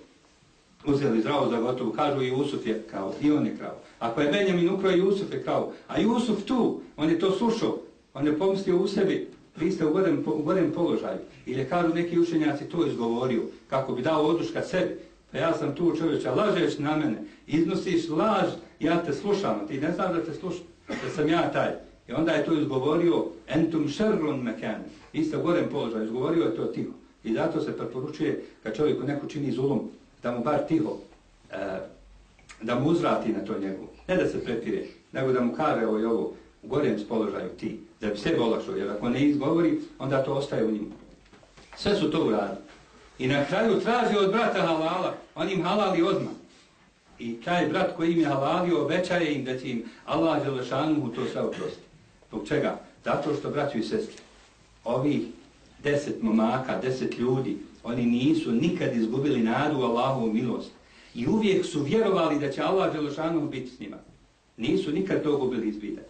S1: uzeli zdravo za gotovo. Kažu i Jusuf je kao, i on je krao. Ako je Benjamin ukro, Jusuf je krao. A Jusuf tu, on je to slušao, On je pomislio u sebi, vi ste u gorem, u gorem položaju. Ili kažu neki učenjaci to izgovorio, kako bi dao oduška sebi. Pa ja sam tu čovječa, lažeš na mene, iznosiš laž, ja te slušam, ti ne znaš da te slušam, da sam ja taj. I onda je to izgovorio, entum šerrun mekan, isto gorem položaj, izgovorio je to tiho. I zato se preporučuje, kad čovjeku neko čini zulum, da mu bar tiho, e, da mu uzvrati na to njegovu. Ne da se prepire, nego da mu kaže ovo i ovo, u gorem položaju ti da bi sebe olakšao, jer ako ne izgovori, onda to ostaje u njim. Sve su to uradili. I na kraju traži od brata halala, on im halali odmah. I taj brat koji im je halalio, obećaje im da će im Allah Želešanu to sve oprosti. Zbog čega? Zato što, braću i sestri, ovih deset momaka, deset ljudi, oni nisu nikad izgubili nadu u Allahovu milost. I uvijek su vjerovali da će Allah Đelešanuhu biti s njima. Nisu nikad to gubili iz vida.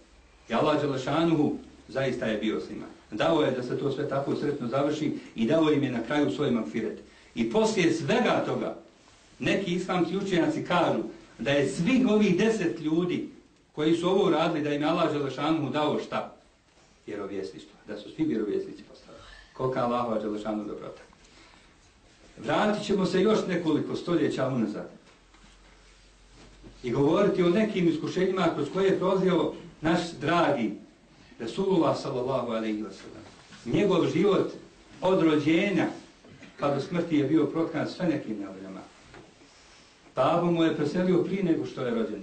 S1: I Allah Đelešanuhu zaista je bio s njima. Dao je da se to sve tako sretno završi i dao im je na kraju svoj magfiret. I poslije svega toga, neki islamski učenjaci kažu da je svih ovih deset ljudi koji su ovo radili, da im Allah Želešanu dao šta? Vjerovjesništvo. Da su svi vjerovjesnici postavili. Kolika Allahova Želešanu dobrota. Vratit ćemo se još nekoliko stoljeća unazad. I govoriti o nekim iskušenjima kroz koje je prozio naš dragi Resulullah sallallahu alaihi wa sallam. Njegov život od rođenja pa do smrti je bio protkan sve nekim nevoljama. Babo mu je preselio prije nego što je rođen.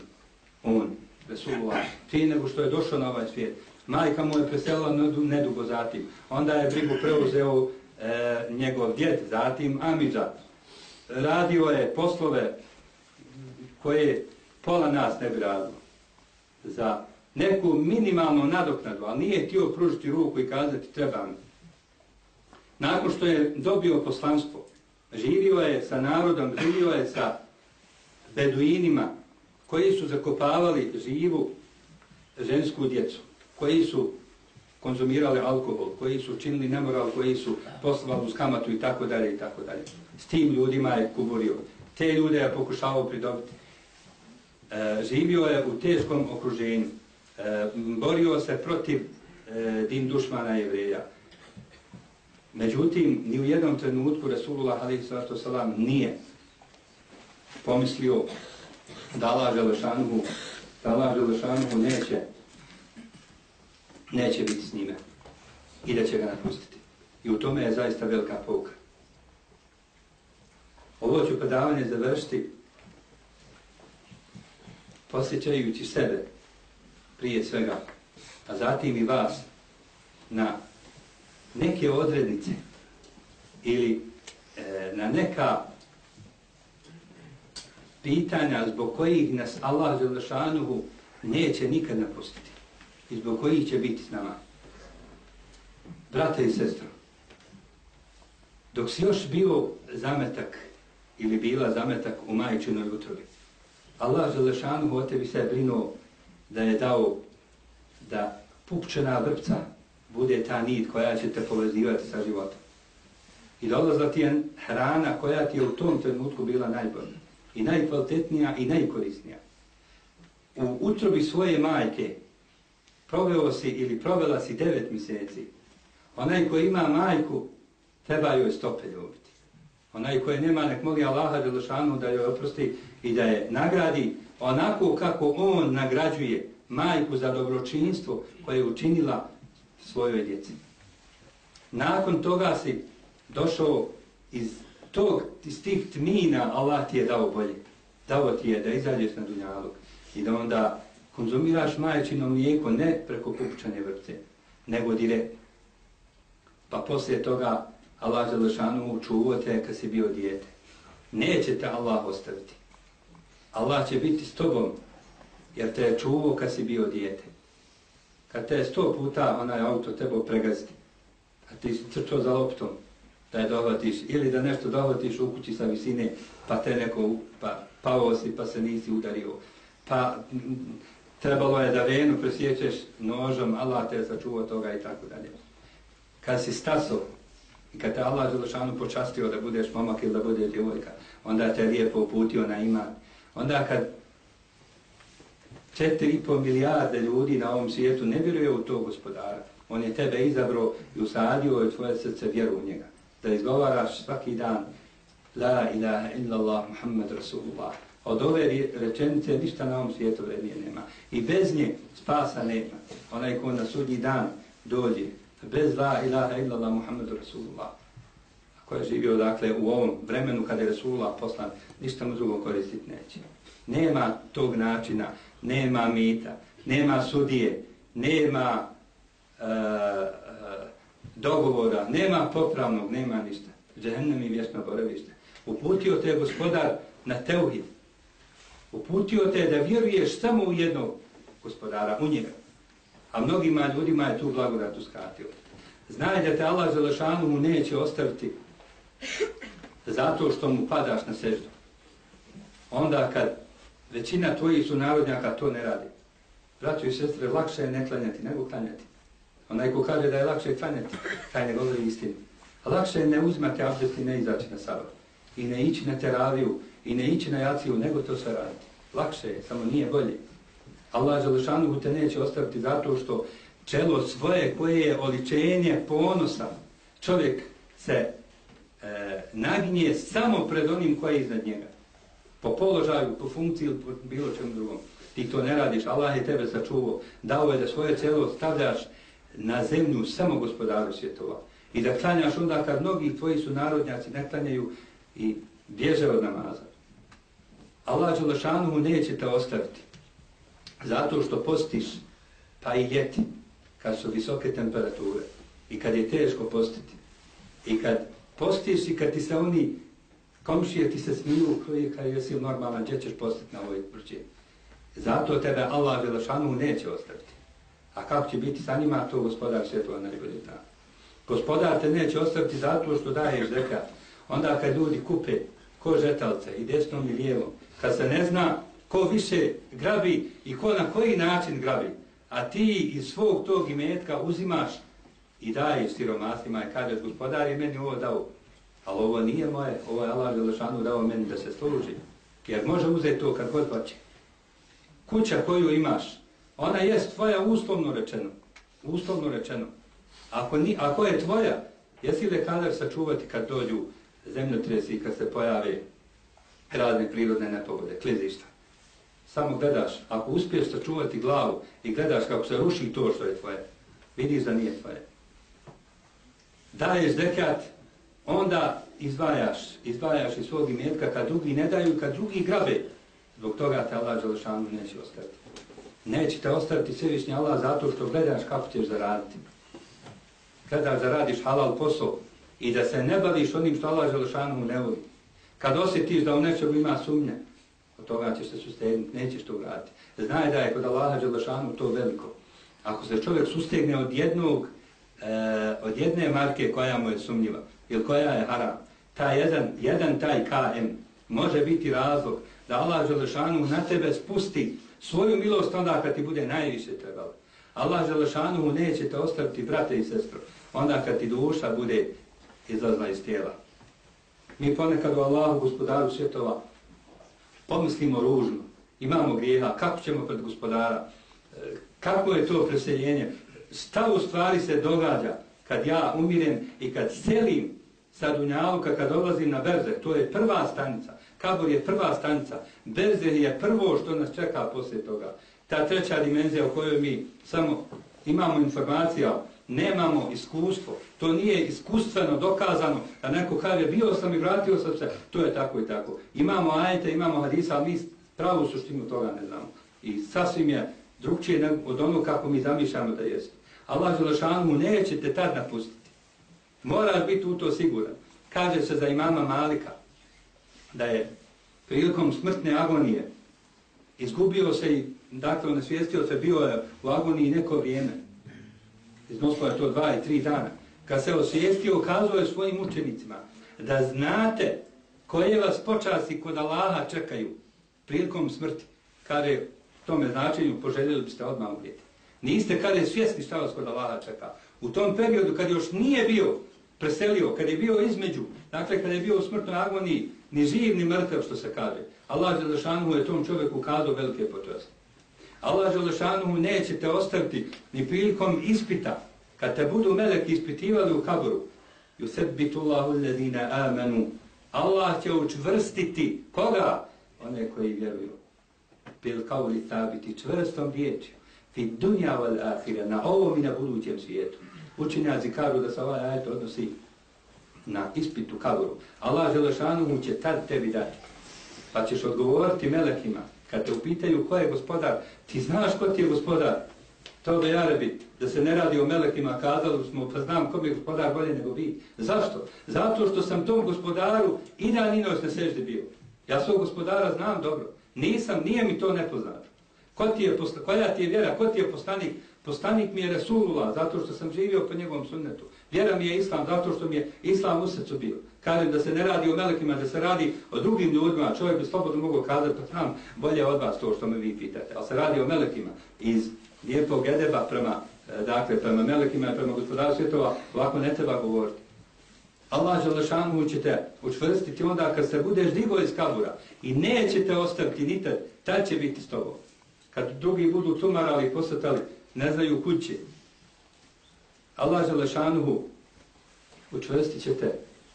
S1: On, Resulullah, prije nego što je došao na ovaj svijet. Majka mu je preselila nedugo zatim. Onda je brigu preuzeo e, njegov djed, zatim Amidža. Radio je poslove koje pola nas ne bi radilo. Za neku minimalnu nadoknadu, ali nije htio pružiti ruku i kazati treba mi. Nakon što je dobio poslanstvo živio je sa narodom, živio je sa beduinima koji su zakopavali živu žensku djecu, koji su konzumirali alkohol, koji su činili nemoral, koji su poslovali uz kamatu i tako dalje i tako dalje. S tim ljudima je kuburio. Te ljude je pokušavao pridobiti. E, živio je u teškom okruženju. E, borio se protiv e, din dušmana jevreja. Međutim, ni u jednom trenutku Rasulullah a.s. nije pomislio da Allah Želešanuhu, da Allah Želešanuhu neće, neće biti s njime i da će ga napustiti. I u tome je zaista velika pouka. Ovo ću predavanje završiti posjećajući sebe prije svega, a zatim i vas na neke odrednice ili e, na neka pitanja zbog kojih nas Allah Želešanuhu neće nikad napustiti i zbog kojih će biti s nama. Brate i sestro, dok si još bio zametak ili bila zametak u majčinoj utrobi, Allah Želešanuhu o tebi se brinuo da je dao da pupčena vrpca bude ta nit koja će te povezivati sa životom. I dolazla ti je hrana koja ti je u tom trenutku bila najbolja i najkvalitetnija i najkorisnija. U utrobi svoje majke proveo si ili provela si devet mjeseci. Onaj koji ima majku, treba joj stope ljubiti. Onaj koji nema, nek moli Allaha Đelešanu da joj oprosti i da je nagradi onako kako on nagrađuje majku za dobročinstvo koje je učinila svojoj djeci. Nakon toga si došao iz tog, iz tih tmina Allah ti je dao bolje. Dao ti je da izađeš na dunjalog i da onda konzumiraš majčino mlijeko ne preko kupčane vrce, nego direkt. Pa poslije toga Allah za lešanu te kad si bio dijete. Neće te Allah ostaviti. Allah će biti s tobom jer te je čuvao kad si bio dijete. Kad te je sto puta onaj auto tebo pregaziti, a ti si crčao za loptom, da je dohvatiš ili da nešto dohvatiš u kući sa visine pa te neko pa pao si pa se nisi udario. Pa trebalo je da venu presjećeš nožom Allah te sačuvao toga i tako dalje. Kad si staso i kad te Allah Želešanu počastio da budeš momak ili da budeš djevojka onda te lijepo uputio na iman. Onda kad 4,5 milijarde ljudi na ovom svijetu ne vjeruje u to gospodara on je tebe izabrao i usadio je tvoje srce vjeru u njega da izgovaraš svaki dan La ilaha illallah Muhammed Rasulullah. Od ove rečenice ništa na ovom svijetu vrednije nema. I bez nje spasa nema. Onaj ko na sudnji dan dođe. Bez la ilaha illallah Muhammed Rasulullah. ko je živio dakle u ovom vremenu kada je Rasulullah poslan, ništa mu drugo koristiti neće. Nema tog načina, nema mita, nema sudije, nema uh, dogovora, nema popravnog, nema ništa. Džehennem i vjesno boravište. Uputio te gospodar na teuhid. Uputio te da vjeruješ samo u jednog gospodara, u njega. A mnogima ljudima je tu blagodat uskratio. Znaj da te Allah Želešanu mu neće ostaviti zato što mu padaš na seždu. Onda kad većina tvojih sunarodnjaka to ne radi. Braćo i sestre, lakše je ne klanjati nego klanjati. Onaj ko kaže da je lakše klanjati, taj ne govori istinu. A lakše je ne uzmati abdest i ne izaći na sabat. I ne ići na teraviju, i ne ići na jaciju, nego to sve raditi. Lakše je, samo nije bolje. Allah Želešanuhu te neće ostaviti zato što čelo svoje koje je oličenje ponosa, čovjek se e, naginje samo pred onim koje je iznad njega. Po položaju, po funkciji ili po bilo čemu drugom. Ti to ne radiš, Allah je tebe sačuvao. Dao je da svoje celo stavljaš na zemlju samo gospodaru svjetova. I da klanjaš onda kad mnogi tvoji su narodnjaci ne klanjaju i bježe od namaza. Allah Đelešanuhu neće te ostaviti. Zato što postiš, pa i ljeti, kad su visoke temperature i kad je teško postiti. I kad postiš i kad ti se oni komšije ti se smiju koji kad jesi normalan, gdje ćeš postiti na ovoj vrćini. Zato tebe Allah Đelešanuhu neće ostaviti. A kako će biti sa njima, to gospodar svjetova najbolje zna. Gospodar te neće ostaviti zato što daješ zekat. Onda kad ljudi kupe ko žetalce i desnom i lijevom, kad se ne zna ko više grabi i ko na koji način grabi, a ti iz svog tog imetka uzimaš i daješ siromasima i kažeš gospodar je meni ovo dao, ali ovo nije moje, ovo je Allah Želešanu dao meni da se služi, jer može uzeti to kad god hoće. Kuća koju imaš, ona je tvoja uslovno rečeno, uslovno rečeno. Ako, ni, ako je tvoja, jesi li kadar sačuvati kad dođu zemljotresi i kad se pojave razne prirodne nepogode, klizišta? Samo gledaš, ako uspiješ sačuvati glavu i gledaš kako se ruši to što je tvoje, vidiš da nije tvoje. Daješ dekat, onda izdvajaš, izdvajaš iz svog imetka kad drugi ne daju, kad drugi grabe. Zbog toga te Allah Đelešanu neće ostaviti. Neće te ostaviti svevišnji Allah zato što gledaš kako ćeš zaraditi. Gledaš da radiš halal posao i da se ne baviš onim što Allah Đelešanu ne voli. Kad osjetiš da u nečemu ima sumnje, od toga ćeš se sustegnuti, nećeš to uraditi. Znaj da je kod Allaha Đelešanu to veliko. Ako se čovjek sustegne od jednog, e, od jedne marke koja mu je sumnjiva, ili koja je haram, taj jedan, jedan taj KM može biti razlog da Allah Đelešanu na tebe spusti svoju milost onda kad ti bude najviše trebalo. Allah Želešanu neće te ostaviti brate i sestro. Onda kad ti duša bude izlazna iz tijela. Mi ponekad u Allahu gospodaru svjetova pomislimo ružno, imamo grijeha, kako ćemo pred gospodara, e, kako je to preseljenje, šta u stvari se događa kad ja umirem i kad selim sa Dunjaluka, kad dolazim na Berze, to je prva stanica, Kabor je prva stanica, Berzeh je prvo što nas čeka poslije toga. Ta treća dimenzija u kojoj mi samo imamo informacija, nemamo iskustvo, to nije iskustveno dokazano da neko kaže bio sam i vratio sam se, to je tako i tako. Imamo ajete, imamo hadisa, ali mi pravu suštinu toga ne znamo. I sasvim je drugčije od ono kako mi zamišljamo da jeste. Allah Želešanu mu neće te tad napustiti. Moraš biti u to siguran. Kaže se za imama Malika da je prilikom smrtne agonije izgubio se i dakle on se bio je u agoniji neko vrijeme. Iznosilo je to dva i tri dana. Kad se osvijestio, ukazuje svojim učenicima da znate koje vas počasti kod Allaha čekaju prilikom smrti. Kaže, tome značenju poželjeli biste odmah umrijeti. Niste kada je svjesni šta vas kod Allaha čeka. U tom periodu kad još nije bio preselio, kad je bio između, dakle kad je bio u smrtnoj agoniji, ni živ ni mrtav što se kaže. Allah Želešanu je tom čovjeku ukazao velike počasti. Allah Želešanu neće te ostaviti ni prilikom ispita, kad te budu meleki ispitivali u kaboru, yusadbitu Allahu alladhina amanu. Allah će učvrstiti koga? One koji vjeruju. Bil kauli tabiti čvrstom riječju. Fi dunja wal ahira, na ovom i na budućem svijetu. Učenjaci kažu da se ovaj ajet odnosi na ispitu kaboru. Allah Želešanu će tad tebi dati. Pa ćeš odgovoriti melekima. Kad te upitaju ko je gospodar, ti znaš ko ti je gospodar. To da ja rebi, da se ne radi o melekima, kazali smo, pa znam ko bi gospodar bolje nego vi. Zašto? Zato što sam tom gospodaru i dan i noć na sežde bio. Ja svog gospodara znam dobro. Nisam, nije mi to nepoznato. Ko ti je, koja ti je vjera, ko ti je postanik? Postanik mi je Resulullah, zato što sam živio po njegovom sunnetu. Vjera mi je Islam, zato što mi je Islam u srcu bio. Kažem da se ne radi o melekima, da se radi o drugim ljudima. Čovjek bi slobodno mogao kazati, pa znam bolje od vas to što me vi pitate. Ali se radi o melekima iz lijepog edeba prema, e, dakle, prema melekima i prema gospodaru svjetova, ovako ne treba govoriti. Allah Želešanu će te učvrstiti onda kad se budeš divo iz kabura i neće te ostaviti nitad, tad će biti s tobom. Kad drugi budu tumarali i posatali, ne znaju kuće, Allah Želešanuhu učvrstit će te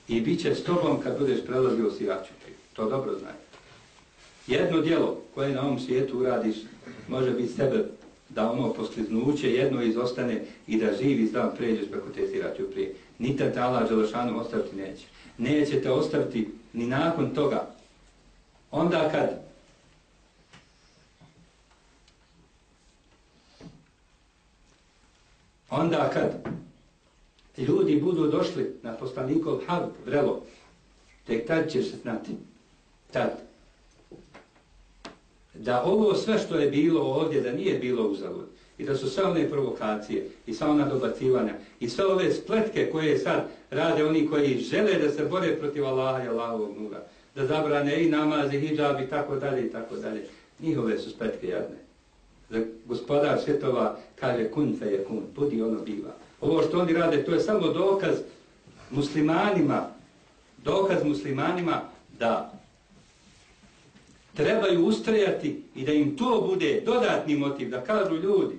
S1: i bit će s tobom kad budeš prelazio siraču. To dobro znaj. Jedno dijelo koje na ovom svijetu uradiš može biti s tebe da ono poskliznuće jedno izostane i da živi zdrav pređeš preko te siraču prije. Nita te Allah Želešanu ostaviti neće. Neće te ostaviti ni nakon toga. Onda kad onda kad ljudi budu došli na poslanikov hal vrelo, tek tad ćeš se znati, tad, da ovo sve što je bilo ovdje, da nije bilo uzavod, I da su sve one provokacije i sva ona dobacivanja i sve ove spletke koje sad rade oni koji žele da se bore protiv Allaha i Allahovog nura. Da zabrane i namaze, i hijab i tako dalje i tako dalje. Njihove su spletke jadne. Da gospodar svjetova kaže kun fe je kun, budi ono biva. Ovo što oni rade, to je samo dokaz muslimanima, dokaz muslimanima da trebaju ustrajati i da im to bude dodatni motiv, da kažu ljudi,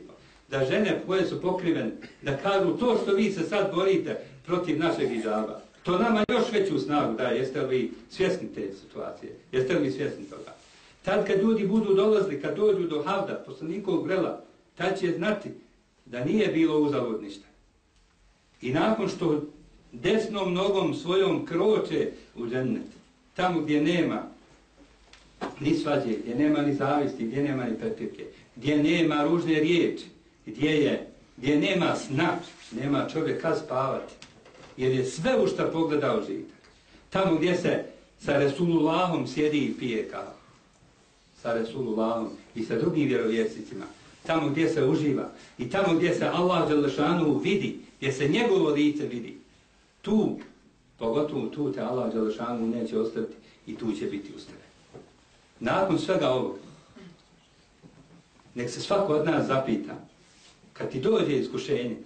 S1: da žene koje su pokrivene, da kažu to što vi se sad borite protiv našeg hijaba. To nama još veću snagu da jeste li svjesni te situacije, jeste li svjesni toga. Tad kad ljudi budu dolazili, kad dođu do havda, poslanikovog grela, tad će znati da nije bilo uzalud ništa. I nakon što desnom nogom svojom kroče u džennet, tamo gdje nema ni svađe, gdje nema ni zavisti, gdje nema ni prepirke, gdje nema ružne riječi, gdje je, gdje nema sna, nema čovjeka spavati, jer je sve u šta pogledao žitak. Tamo gdje se sa Resulullahom sjedi i pije kavu, sa Resulullahom i sa drugim vjerovjesnicima, tamo gdje se uživa i tamo gdje se Allah Đelešanu vidi, gdje se njegovo lice vidi, tu, pogotovo tu te Allah Đelešanu neće ostati i tu će biti ustave. Nakon svega ovog, nek se svako od nas zapita, kad ti dođe iskušenje,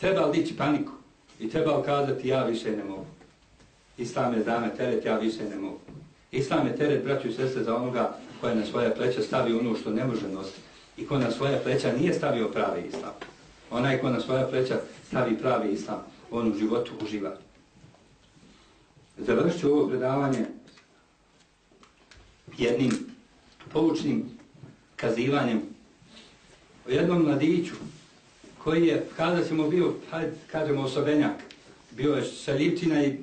S1: treba li dići paniku i treba li kazati ja više ne mogu. Islam je zame teret, ja više ne mogu. Islam je teret, braću i sestre, za onoga koja na svoja pleća stavi ono što ne može nositi. I ko na svoja pleća nije stavio pravi islam. Onaj ko na svoja pleća stavi pravi islam, on u životu uživa. Završit ću ovo predavanje jednim poučnim kazivanjem o jednom mladiću koji je, kada ćemo bio, hajde, kažemo osobenjak, bio je šalivčina i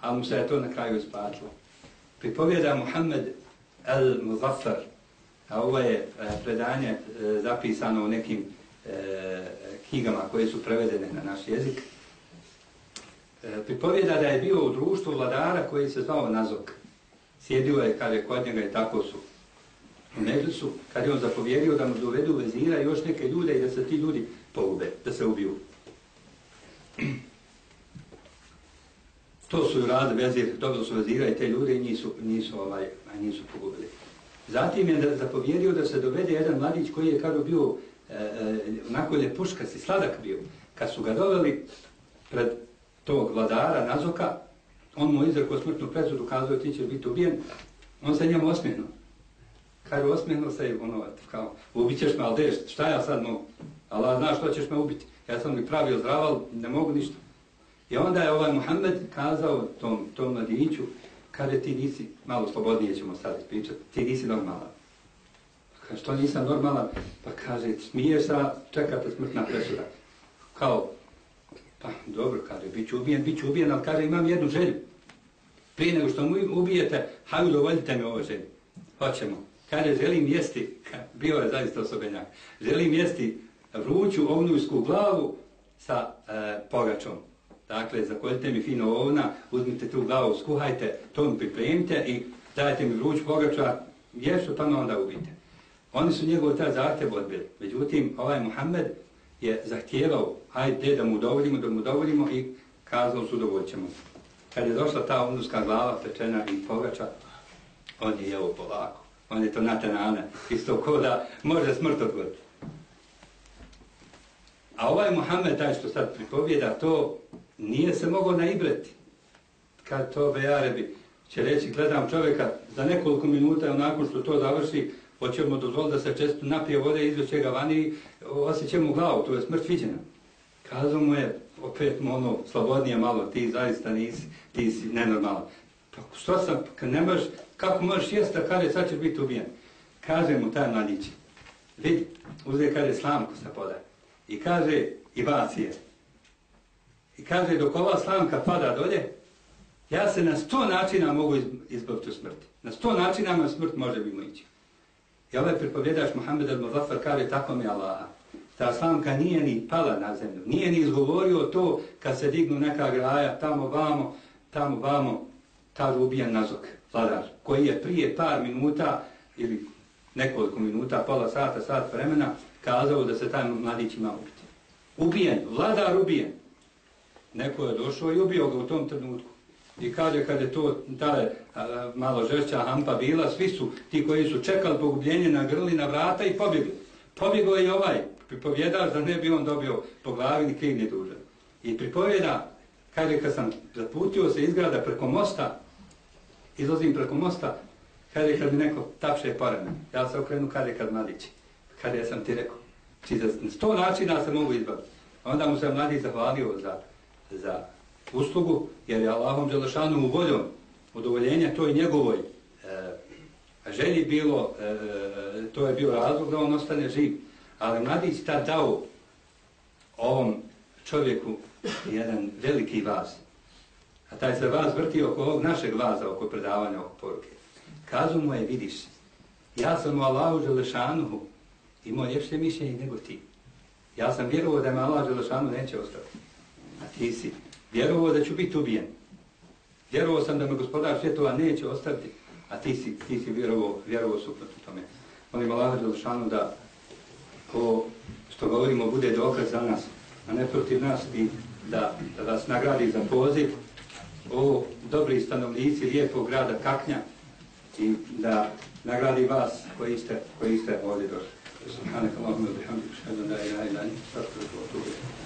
S1: ali mu se je to na kraju ispatilo. Pripovjeda Muhammed el Muzaffar, a ovo je e, predanje e, zapisano u nekim e, knjigama koje su prevedene na naš jezik, pripovjeda da je bio u društvu vladara koji se zvao Nazok. Sjedio je kad je kod njega i tako su. U Medlisu, kad je on zapovjerio da mu dovedu vezira i još neke ljude i da se ti ljudi pogube, da se ubiju. To su i rade vezir, dobro su vezira i te ljude i nisu, nisu, ovaj, nisu pogubili. Zatim je zapovjerio da se dovede jedan mladić koji je kada bio e, e, onako ljepuškast i sladak bio. Kad su ga doveli pred tog vladara, nazoka, on mu izrekao smrtnu presudu, kazao ti će biti ubijen, on se njemu osmihnuo. Kaže, osmihnuo se i ono, kao, ubit ćeš me, ali deš, šta ja sad mogu? Allah zna što ćeš me ubiti. Ja sam mi pravio zdravo, ne mogu ništa. I onda je ovaj Muhammed kazao tom, tom mladiću, kaže, ti nisi, malo slobodnije ćemo sad ispričati, ti nisi normalan. Kaže, što nisam normalan? Pa kaže, smiješ sa, čekate smrtna presuda. Kao, Pa, dobro, kaže, bit ću ubijen, bit ću ubijen, ali kaže, imam jednu želju. Prije nego što mu ubijete, hajde dovoljite mi ovo želju. Hoćemo. Kaže, želim jesti, bio je zaista osobenjak, želim jesti vruću ovnujsku glavu sa e, pogačom. Dakle, zakoljite mi fino ovna, uzmite tu glavu, skuhajte, to mi pripremite i dajte mi vruć pogača, jesu pa onda ubite. Oni su njegov ta zahtev odbili. Međutim, ovaj Muhammed je zahtijevao, hajde da mu udovoljimo, da mu udovoljimo i kazao su dovoljćemo. Kad je došla ta unuska glava pečena i pogača, on je jeo polako. On je to natenane, isto ko da može smrt odgoditi. A ovaj Muhammed, taj što sad pripovjeda, to nije se mogao naibreti. Kad to bejarebi će reći, gledam čovjeka za nekoliko minuta, nakon što to završi, hoćemo dozvoliti da se često napije vode, izveće ga vani, osjećamo u glavu, to je smrt viđena. Kazao mu je, opet mu ono, slobodnije malo, ti zaista nisi, ti si nenormalan. Pa što sam, kad ne možeš, kako možeš jesti, kada je, sad ćeš biti ubijen. Kaže mu taj mladić, vidi, uzde kaže slamku sa poda. I kaže, i baci je. I kaže, dok ova slamka pada dolje, ja se na sto načina mogu izbaviti u smrti. Na sto načina na smrt može bi ići. I ovaj pripovjedaš Muhammed al-Muzaffar kaže tako mi Allaha. Ta slamka nije ni pala na zemlju. Nije ni izgovorio to kad se dignu neka graja tamo vamo, tamo vamo, ta ubijen nazok, vladar, koji je prije par minuta ili nekoliko minuta, pola sata, sat vremena, kazao da se taj mladić ima ubiti. Ubijen, vladar ubijen. Neko je došao i ubio ga u tom trenutku. I kaže kad je to ta malo žešća hampa bila, svi su ti koji su čekali pogubljenje na grli na vrata i pobjegli. Pobjegao je i ovaj pripovjedač da ne bi on dobio po glavi ni kriv ni dužan. I pripovjeda, kaže kad sam zaputio se izgrada preko mosta, izlazim preko mosta, kaže kad mi neko tapše poreme, ja se okrenu kaže kad mladići. Kada ja sam ti rekao, či za sto načina se mogu izbaviti. Onda mu se mladić zahvalio za, za uslugu, jer je Allahom Đelešanu u voljom udovoljenja toj njegovoj e, želji bilo, e, to je bio razlog da on ostane živ. Ali mladić ta dao ovom čovjeku jedan veliki vaz. A taj se vaz vrti oko ovog našeg vaza, oko predavanja, ovog poruke. Kazu mu je, vidiš, ja sam u Allahu Želešanuhu imao ljepše mišljenje nego ti. Ja sam vjerovao da me Allah Đelešanu neće ostaviti. A ti si vjerovao da ću biti ubijen. Vjerovao sam da me gospodar svjetova neće ostaviti, a ti si, ti si vjerovao, vjerovao suprotno tome. Molim Allah Đelšanu da ko što govorimo bude dokaz za nas, a ne protiv nas i da, da vas nagradi za poziv o dobri stanovnici lijepog grada Kaknja i da nagradi vas koji ste, koji ste ovdje došli. Subhanak Allahumma bihamdika ashhadu an la ilaha illa anta astaghfiruka wa atubu ilayk.